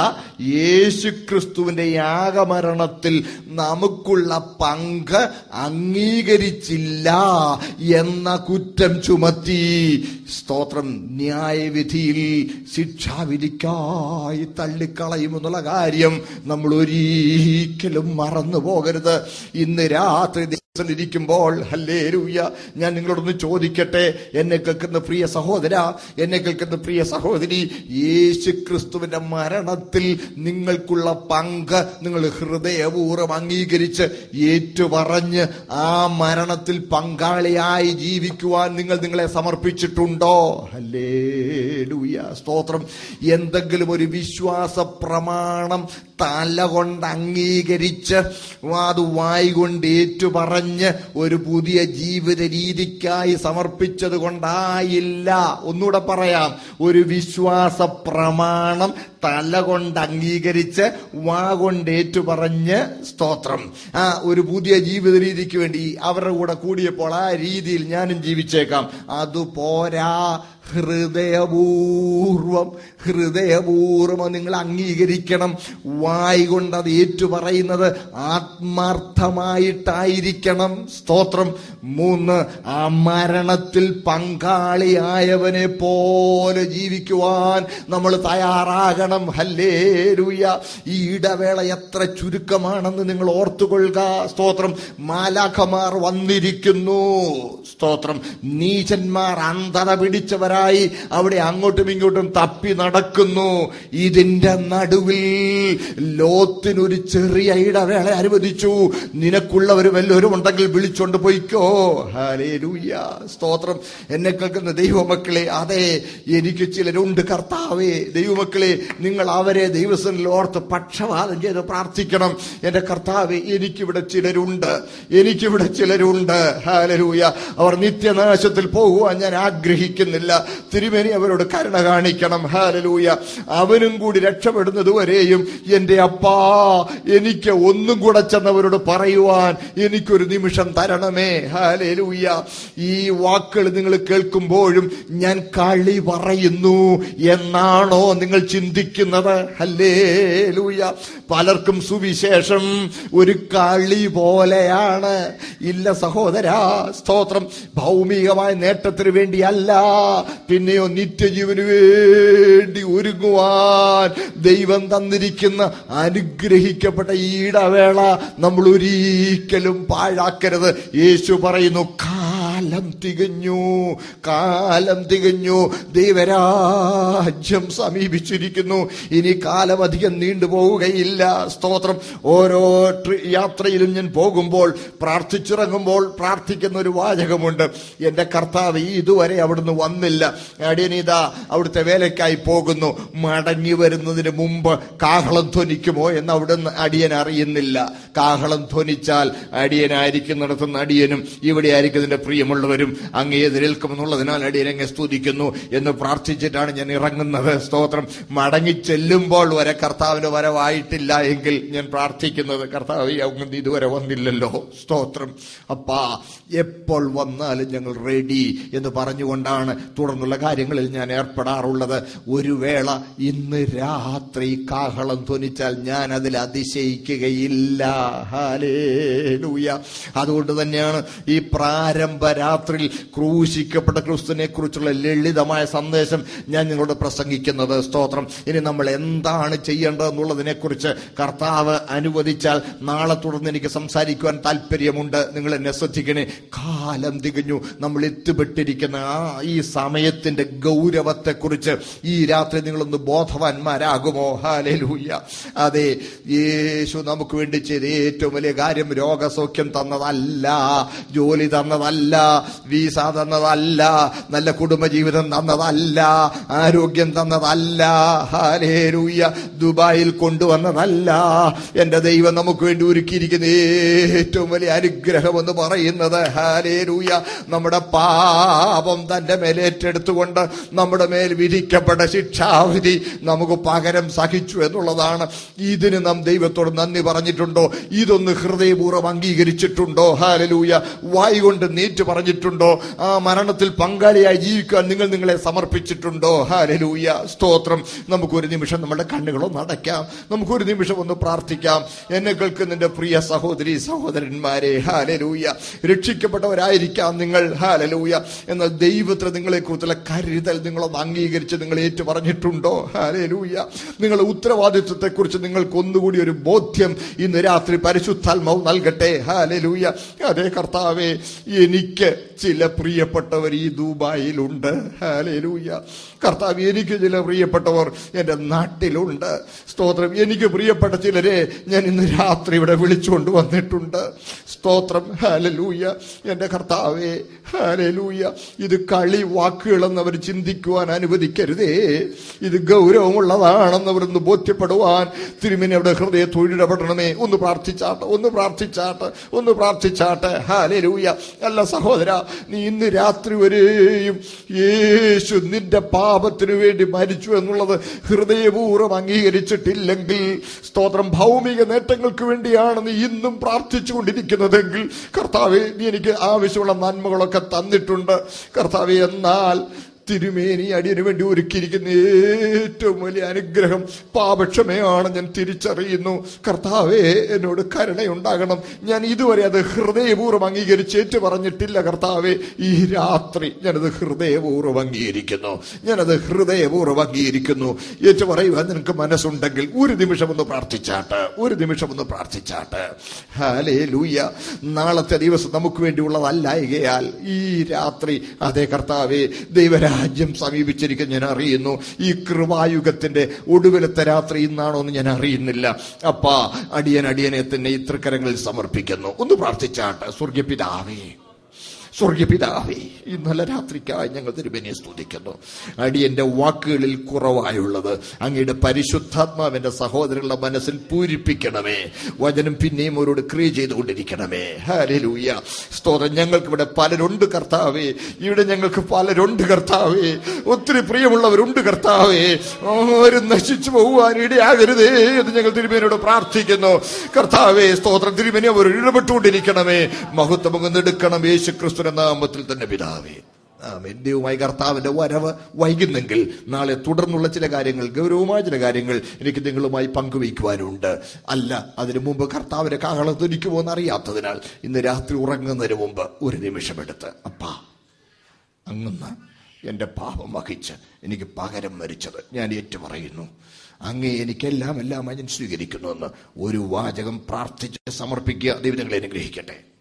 A: യേശു ക്രിസ്തുവിന്റെ യാഗമരണത്തിൽ നമുക്കുള്ള പങ്ക് അംഗീകരിച്ചില്ല എന്ന കുറ്റം ചുമത്തി. സ്തോത്രം ന്യായവിധിയിൽ ശിക്ഷാവിധിക്കായി തള്ളിക്കളയുമെന്നുള്ള കാര്യം നമ്മൾ ഒരിക്കലും മറന്നു പോകരുത് ഇന്ന് രാത്രി ഇരിക്കുമ്പോൾ ഹല്ലേലൂയ ഞാൻ നിങ്ങളോടൊന്ന് ചോദിക്കട്ടെ. എന്നെ കേൾക്കുന്ന പ്രിയ സഹോദര എന്നെ കേൾക്കുന്ന പ്രിയ സഹോദരി യേശു ക്രിസ്തുവിന്റെ മരണത്തിൽ നിങ്ങൾക്കുള്ള പങ്ക് നിങ്ങൾ ഹൃദയപൂർവം അംഗീകരിച്ച് ഏറ്റുപറഞ്ഞ് ആ മരണത്തിൽ പങ്കാളിയായി ജീവിക്കുവാൻ നിങ്ങൾ നിങ്ങളെ സമർപ്പിച്ചിട്ടുണ്ടോ? ഹല്ലേലൂയ. സ്തോത്രം. എന്തെങ്കിലും ഒരു വിശ്വാസ പ്രമാണം തല കൊണ്ട് അംഗീകരിച്ച് അത് വായി കൊണ്ട് ഏറ്റുപറഞ്ഞ് ഒരു പുതിയ ജീവിത രീതിക്കായി സമർപ്പിച്ചത് കൊണ്ടായില്ല. ഒന്നുകൂടെ പറയാം. ഒരു വിശ്വാസ പ്രമാണം തല കൊണ്ട് അംഗീകരിച്ച് വാ കൊണ്ട് ഏറ്റുപറഞ്ഞ് സ്തോത്രം. ആ ഒരു പുതിയ ജീവിത രീതിക്ക് വേണ്ടി അവരുടെ കൂടെ കൂടിയപ്പോൾ ആ രീതിയിൽ ഞാനും ജീവിച്ചേക്കാം. അതുപോരാ. ഹൃദയപൂർവം ഹൃദയപൂർവം നിങ്ങൾ അംഗീകരിക്കണം. വായി കൊണ്ട് അത് ഏറ്റുപറയുന്നത് ആത്മാർത്ഥമായിട്ടായിരിക്കണം. സ്തോത്രം. മൂന്ന് ആ മരണത്തിൽ പങ്കാളിയായവനെ പോലെ ജീവിക്കുവാൻ നമ്മൾ തയ്യാറാകണം. ഹല്ലേലൂയ. ഈ ഇടവേള എത്ര ചുരുക്കമാണെന്ന് നിങ്ങൾ ഓർത്തുകൊള്ളുക. സ്തോത്രം. മാലാഖമാർ വന്നിരിക്കുന്നു. സ്തോത്രം. നീചന്മാർ അന്തര പിടിച്ചവരാ സഹോദരന്മാരായി അവിടെ അങ്ങോട്ടും ഇങ്ങോട്ടും തപ്പി നടക്കുന്നു. ഇതിന്റെ നടുവിൽ ലോത്തിനൊരു ചെറിയ ഇടവേള അനുവദിച്ചു. നിനക്കുള്ളവർ വല്ലവരും ഉണ്ടെങ്കിൽ വിളിച്ചോണ്ട് പോയിക്കോ. ഹാലേലൂയ സ്തോത്രം. എന്നെ കേൾക്കുന്ന ദൈവമക്കളെ അതെ എനിക്ക് ചിലരുണ്ട് കർത്താവേ. ദൈവമക്കളെ നിങ്ങൾ അവരെ ദൈവസ്ഥനിൽ ഓർത്ത് പക്ഷപാതം ചെയ്ത് പ്രാർത്ഥിക്കണം. എന്റെ കർത്താവെ എനിക്കിവിടെ ചിലരുണ്ട്. എനിക്കിവിടെ ചിലരുണ്ട്. ഹാലലൂയ അവർ നിത്യനാശത്തിൽ പോകുവാൻ ഞാൻ ആഗ്രഹിക്കുന്നില്ല. തിരുമേനി അവരോട് കരുണ കാണിക്കണം. ഹാലലൂയ അവനും കൂടി രക്ഷപ്പെടുന്നത് വരെയും എന്റെ അപ്പാ എനിക്ക് ഒന്നും കൂടെ ചെന്നവരോട് പറയുവാൻ എനിക്കൊരു നിമിഷം തരണമേ. ഹാലലൂയ ഈ വാക്കുകൾ നിങ്ങൾ കേൾക്കുമ്പോഴും ഞാൻ കളി പറയുന്നു എന്നാണോ നിങ്ങൾ ചിന്തിക്കുന്നത്? ഹല്ലേലൂയ പലർക്കും സുവിശേഷം ഒരു കളി പോലെയാണ്. ഇല്ല സഹോദര സ്തോത്രം. ഭൗമികമായ നേട്ടത്തിന് വേണ്ടിയല്ല. പിന്നെയോ നിത്യജീവന് വേണ്ടി ഒരുങ്ങുവാൻ ദൈവം തന്നിരിക്കുന്ന അനുഗ്രഹിക്കപ്പെട്ട ഈ ഇടവേള നമ്മൾ ഒരിക്കലും പാഴാക്കരുത്. യേശു പറയുന്നു കാലം തികഞ്ഞു കാലം തികഞ്ഞു. ദൈവരാജ്യം സമീപിച്ചിരിക്കുന്നു. ഇനി കാലം അധികം നീണ്ടുപോവുകയില്ല സ്തോത്രം. ഓരോ യാത്രയിലും ഞാൻ പോകുമ്പോൾ പ്രാർത്ഥിച്ചിറങ്ങുമ്പോൾ പ്രാർത്ഥിക്കുന്ന ഒരു വാചകമുണ്ട്. എന്റെ കർത്താവ് ഇതുവരെ അവിടുന്ന് വന്നില്ല. അടിയനിതാ അവിടുത്തെ വേലയ്ക്കായി പോകുന്നു. മടങ്ങി വരുന്നതിന് മുമ്പ് കാഹളം ധ്വനിക്കുമോ എന്ന് അവിടുന്ന് അടിയൻ അറിയുന്നില്ല. കാഹളം ധ്വനിച്ചാൽ അടിയനായിരിക്കും നടത്തുന്ന അടിയനും ഇവിടെ ആയിരിക്കുന്നതിന്റെ പ്രിയമുള്ളവരും അങ്ങ് എതിരേൽക്കുമെന്നുള്ളതിനാൽ അടിയൻ അങ്ങെ സ്തുതിക്കുന്നു എന്ന് പ്രാർത്ഥിച്ചിട്ടാണ് ഞാൻ ഇറങ്ങുന്നത്. സ്തോത്രം. മടങ്ങി ചെല്ലുമ്പോൾ വരെ കർത്താവിന് വരവായിട്ടില്ല എങ്കിൽ ഞാൻ പ്രാർത്ഥിക്കുന്നത് കർത്താവ് അങ്ങ് ഇതുവരെ വന്നില്ലല്ലോ. സ്തോത്രം. അപ്പാ എപ്പോൾ വന്നാലും ഞങ്ങൾ റെഡി എന്ന് പറഞ്ഞുകൊണ്ടാണ് തുടർന്നുള്ള കാര്യങ്ങളിൽ ഞാൻ ഏർപ്പെടാറുള്ളത്. ഒരു വേള ഇന്ന് രാത്രി കാഹളം ധ്വനിച്ചാൽ ഞാൻ അതിൽ അതിശയിക്കുകയില്ല. അതുകൊണ്ട് തന്നെയാണ് ഈ പ്രാരംഭ രാത്രിയിൽ ക്രൂശിക്കപ്പെട്ട ക്രിസ്തുവിനെ കുറിച്ചുള്ള ലളിതമായ സന്ദേശം ഞാൻ നിങ്ങളോട് പ്രസംഗിക്കുന്നത്. സ്തോത്രം. ഇനി നമ്മൾ എന്താണ് ചെയ്യേണ്ടതെന്നുള്ളതിനെക്കുറിച്ച് കർത്താവ് അനുവദിച്ചാൽ നാളെ തുടർന്ന് എനിക്ക് സംസാരിക്കുവാൻ താല്പര്യമുണ്ട് നിങ്ങൾ എന്നെ ശ്രദ്ധിക്കണേ. കാലം തികഞ്ഞു. നമ്മൾ എത്തിപ്പെട്ടിരിക്കുന്ന ആ ഈ സമയത്തിന്റെ ഗൗരവത്തെക്കുറിച്ച് ഈ രാത്രി നിങ്ങളൊന്ന് ബോധവാന്മാരാകുമോ? ഹാലൂയ്യ അതെ യേശു നമുക്ക് വേണ്ടി ചെയ്ത ഏറ്റവും വലിയ കാര്യം രോഗസൗഖ്യം തന്നതല്ല ജോലി തന്നതല്ല വീസ തന്നതല്ല നല്ല കുടുംബജീവിതം തന്നതല്ല ആരോഗ്യം തന്നതല്ല ഹാലേരൂയ ദുബായിൽ കൊണ്ടുവന്നതല്ല. എന്റെ ദൈവം നമുക്ക് വേണ്ടി ഒരുക്കിയിരിക്കുന്ന ഏറ്റവും വലിയ അനുഗ്രഹം എന്ന് പറയുന്നത് ഹാലേരൂയ നമ്മുടെ പാപം തന്റെ മേൽ ഏറ്റെടുത്തുകൊണ്ട് നമ്മുടെ മേൽ വിധിക്കപ്പെട്ട ശിക്ഷാവിധി നമുക്ക് പകരം സഹിച്ചു എന്നുള്ളതാണ്. ഇതിന് നാം ദൈവത്തോട് നന്ദി പറഞ്ഞിട്ടുണ്ടോ? ഇതൊന്ന് ഹൃദയപൂർവം അംഗീകരിച്ചിട്ടുണ്ടോ? ഹാലലൂയ വായി കൊണ്ട് നീറ്റ് പറഞ്ഞിട്ടുണ്ടോ? ആ മരണത്തിൽ പങ്കാളിയായി ജീവിക്കാൻ നിങ്ങൾ നിങ്ങളെ സമർപ്പിച്ചിട്ടുണ്ടോ? ഹാലലൂയ സ്തോത്രം. നമുക്കൊരു നിമിഷം നമ്മുടെ കണ്ണുകളൊന്ന് അടയ്ക്കാം. നമുക്കൊരു നിമിഷം ഒന്ന് പ്രാർത്ഥിക്കാം. എന്നെ കേൾക്കുന്നതിന്റെ പ്രിയ സഹോദരി സഹോദരന്മാരെ ഹാലലൂയ രക്ഷിക്കപ്പെട്ടവരായിരിക്കാം നിങ്ങൾ. ഹാലലൂയ എന്നാൽ ദൈവത്തിന് നിങ്ങളെ കുറിച്ചുള്ള കരുതൽ നിങ്ങളൊന്ന് അംഗീകരിച്ച് നിങ്ങൾ ഏറ്റു പറഞ്ഞിട്ടുണ്ടോ ഹാലലൂയ നിങ്ങളുടെ ഉത്തരവാദിത്വത്തെ കുറിച്ച് നിങ്ങൾക്ക് ഒന്നുകൂടി ഒരു ബോധ്യം ഇന്ന് രാത്രി പരിശുദ്ധാത്മാവ് നൽകട്ടെ. ഹാലലൂയ അതേ കർത്താവേ എനിക്ക് ചില പ്രിയപ്പെട്ടവർ ഈ ദുബായിലുണ്ട്. ഹാലേലൂയ കർത്താവ് എനിക്ക് ചില പ്രിയപ്പെട്ടവർ എന്റെ നാട്ടിലുണ്ട്. സ്തോത്രം. എനിക്ക് പ്രിയപ്പെട്ട ചിലരെ ഞാൻ ഇന്ന് രാത്രി ഇവിടെ വിളിച്ചുകൊണ്ട് വന്നിട്ടുണ്ട്. സ്തോത്രം. ഹാലലൂയ എന്റെ കർത്താവേ ഹാലലൂയ ഇത് കളി വാക്കുകളെന്ന് അവർ ചിന്തിക്കുവാൻ അനുവദിക്കരുതേ. ഇത് ഗൗരവമുള്ളതാണെന്ന് അവരൊന്ന് ബോധ്യപ്പെടുവാൻ തിരുമിനെ അവിടെ ഹൃദയ തൊഴിലിടപെടണമേ ഒന്ന് പ്രാർത്ഥിച്ചാട്ടെ ഒന്ന് പ്രാർത്ഥിച്ചാട്ടെ ഒന്ന് പ്രാർത്ഥിച്ചാട്ടെ. ഹാലലൂയ അല്ല സഹോദര നീ ഇന്ന് രാത്രി വരെയും യേശു നിന്റെ പാപത്തിനു വേണ്ടി മരിച്ചു എന്നുള്ളത് ഹൃദയപൂർവം അംഗീകരിച്ചിട്ടില്ലെങ്കിൽ സ്തോത്രം ഭൗമിക നേട്ടങ്ങൾക്ക് വേണ്ടിയാണ് നീ ഇന്നും പ്രാർത്ഥിച്ചു കൊണ്ടിരിക്കുന്നതെങ്കിൽ കർത്താവെ നീ എനിക്ക് ആവശ്യമുള്ള നന്മകളൊക്കെ തന്നിട്ടുണ്ട്. കർത്താവെ എന്നാൽ തിരുമേനി അടിയന് വേണ്ടി ഒരുക്കിയിരിക്കുന്ന ഏറ്റവും വലിയ അനുഗ്രഹം പാപക്ഷമയാണ് ഞാൻ തിരിച്ചറിയുന്നു. കർത്താവേ എന്നോട് കരുണയുണ്ടാകണം. ഞാൻ ഇതുവരെ അത് ഹൃദയപൂർവം അംഗീകരിച്ച് ഏറ്റു പറഞ്ഞിട്ടില്ല കർത്താവേ. ഈ രാത്രി ഞാനത് ഹൃദയപൂർവം അംഗീകരിക്കുന്നു. ഞാനത് ഹൃദയപൂർവം അംഗീകരിക്കുന്നു. ഏറ്റു പറയുവാൻ നിനക്ക് മനസ്സുണ്ടെങ്കിൽ ഒരു നിമിഷം ഒന്ന് പ്രാർത്ഥിച്ചാട്ട് ഒരു നിമിഷം ഒന്ന് പ്രാർത്ഥിച്ചാട്ട്. ഹാലേ ലൂയ നാളത്തെ ദിവസം നമുക്ക് വേണ്ടിയുള്ളതല്ലായകയാൽ ഈ രാത്രി അതേ കർത്താവേ ദൈവരാ രാജ്യം സമീപിച്ചിരിക്കുന്ന ഞാൻ അറിയുന്നു. ഈ കൃപായുഗത്തിന്റെ ഒടുവിലത്തെ രാത്രി ഇന്നാണോ എന്ന് ഞാൻ അറിയുന്നില്ല. അപ്പാ അടിയൻ അടിയനെ തന്നെ ഈ തൃക്കരങ്ങളിൽ സമർപ്പിക്കുന്നു. ഒന്ന് പ്രാർത്ഥിച്ചാട്ടെ. സ്വർഗപിതാവേ സ്വർഗപിതാവേ ഇന്നലെ രാത്രിക്കായി ഞങ്ങൾ തിരുമേനിയെ സ്തുതിക്കുന്നു. അടിയന്റെ വാക്കുകളിൽ കുറവായുള്ളത്. അങ്ങയുടെ പരിശുദ്ധാത്മാവിന്റെ സഹോദരങ്ങളുടെ മനസ്സിൽ പൂരിപ്പിക്കണമേ. വചനം പിന്നെയും അവരോട് ക്രിയ ചെയ്തുകൊണ്ടിരിക്കണമേ. ഹാലൂയ സ്തോത്രം. ഞങ്ങൾക്ക് ഇവിടെ പലരുണ്ട് കർത്താവേ. ഇവിടെ ഞങ്ങൾക്ക് പലരുണ്ട് കർത്താവേ. ഒത്തിരി പ്രിയമുള്ളവരുണ്ട് കർത്താവേ. ആരും നശിച്ചു പോകുവാൻ ഇടയാകരുതേ എന്ന് ഞങ്ങൾ തിരുമേനോട് പ്രാർത്ഥിക്കുന്നു. കർത്താവേ സ്തോത്രം. തിരുമേനി അവർ ഇടപെട്ടുകൊണ്ടിരിക്കണമേ. മഹത്വം അങ്ങ് യേശു യേശു ക്രിസ്തുവിന്റെ നാമത്തിൽ തന്നെ പിതാവേ. എന്റെയുമായി കർത്താവിന്റെ വരവ് വൈകുന്നെങ്കിൽ നാളെ തുടർന്നുള്ള ചില കാര്യങ്ങൾ ഗൗരവമായ ചില കാര്യങ്ങൾ എനിക്ക് നിങ്ങളുമായി പങ്കുവയ്ക്കുവാനുണ്ട്. അല്ല അതിനു മുമ്പ് കർത്താവിന്റെ കാഹളം തുനിക്കുമോ എന്നറിയാത്തതിനാൽ ഇന്ന് രാത്രി ഉറങ്ങുന്നതിന് മുമ്പ് ഒരു നിമിഷമെടുത്ത് അപ്പാ അങ്ങന്ന് എന്റെ പാപം വഹിച്ച് എനിക്ക് പകരം മരിച്ചത് ഞാൻ ഏറ്റുപറയുന്നു. അങ്ങേ എനിക്കെല്ലാം എല്ലാം ഞാൻ സ്വീകരിക്കുന്നു എന്ന് ഒരു വാചകം പ്രാർത്ഥിച്ച് സമർപ്പിക്കുക ദൈവങ്ങളെ അനുഗ്രഹിക്കട്ടെ.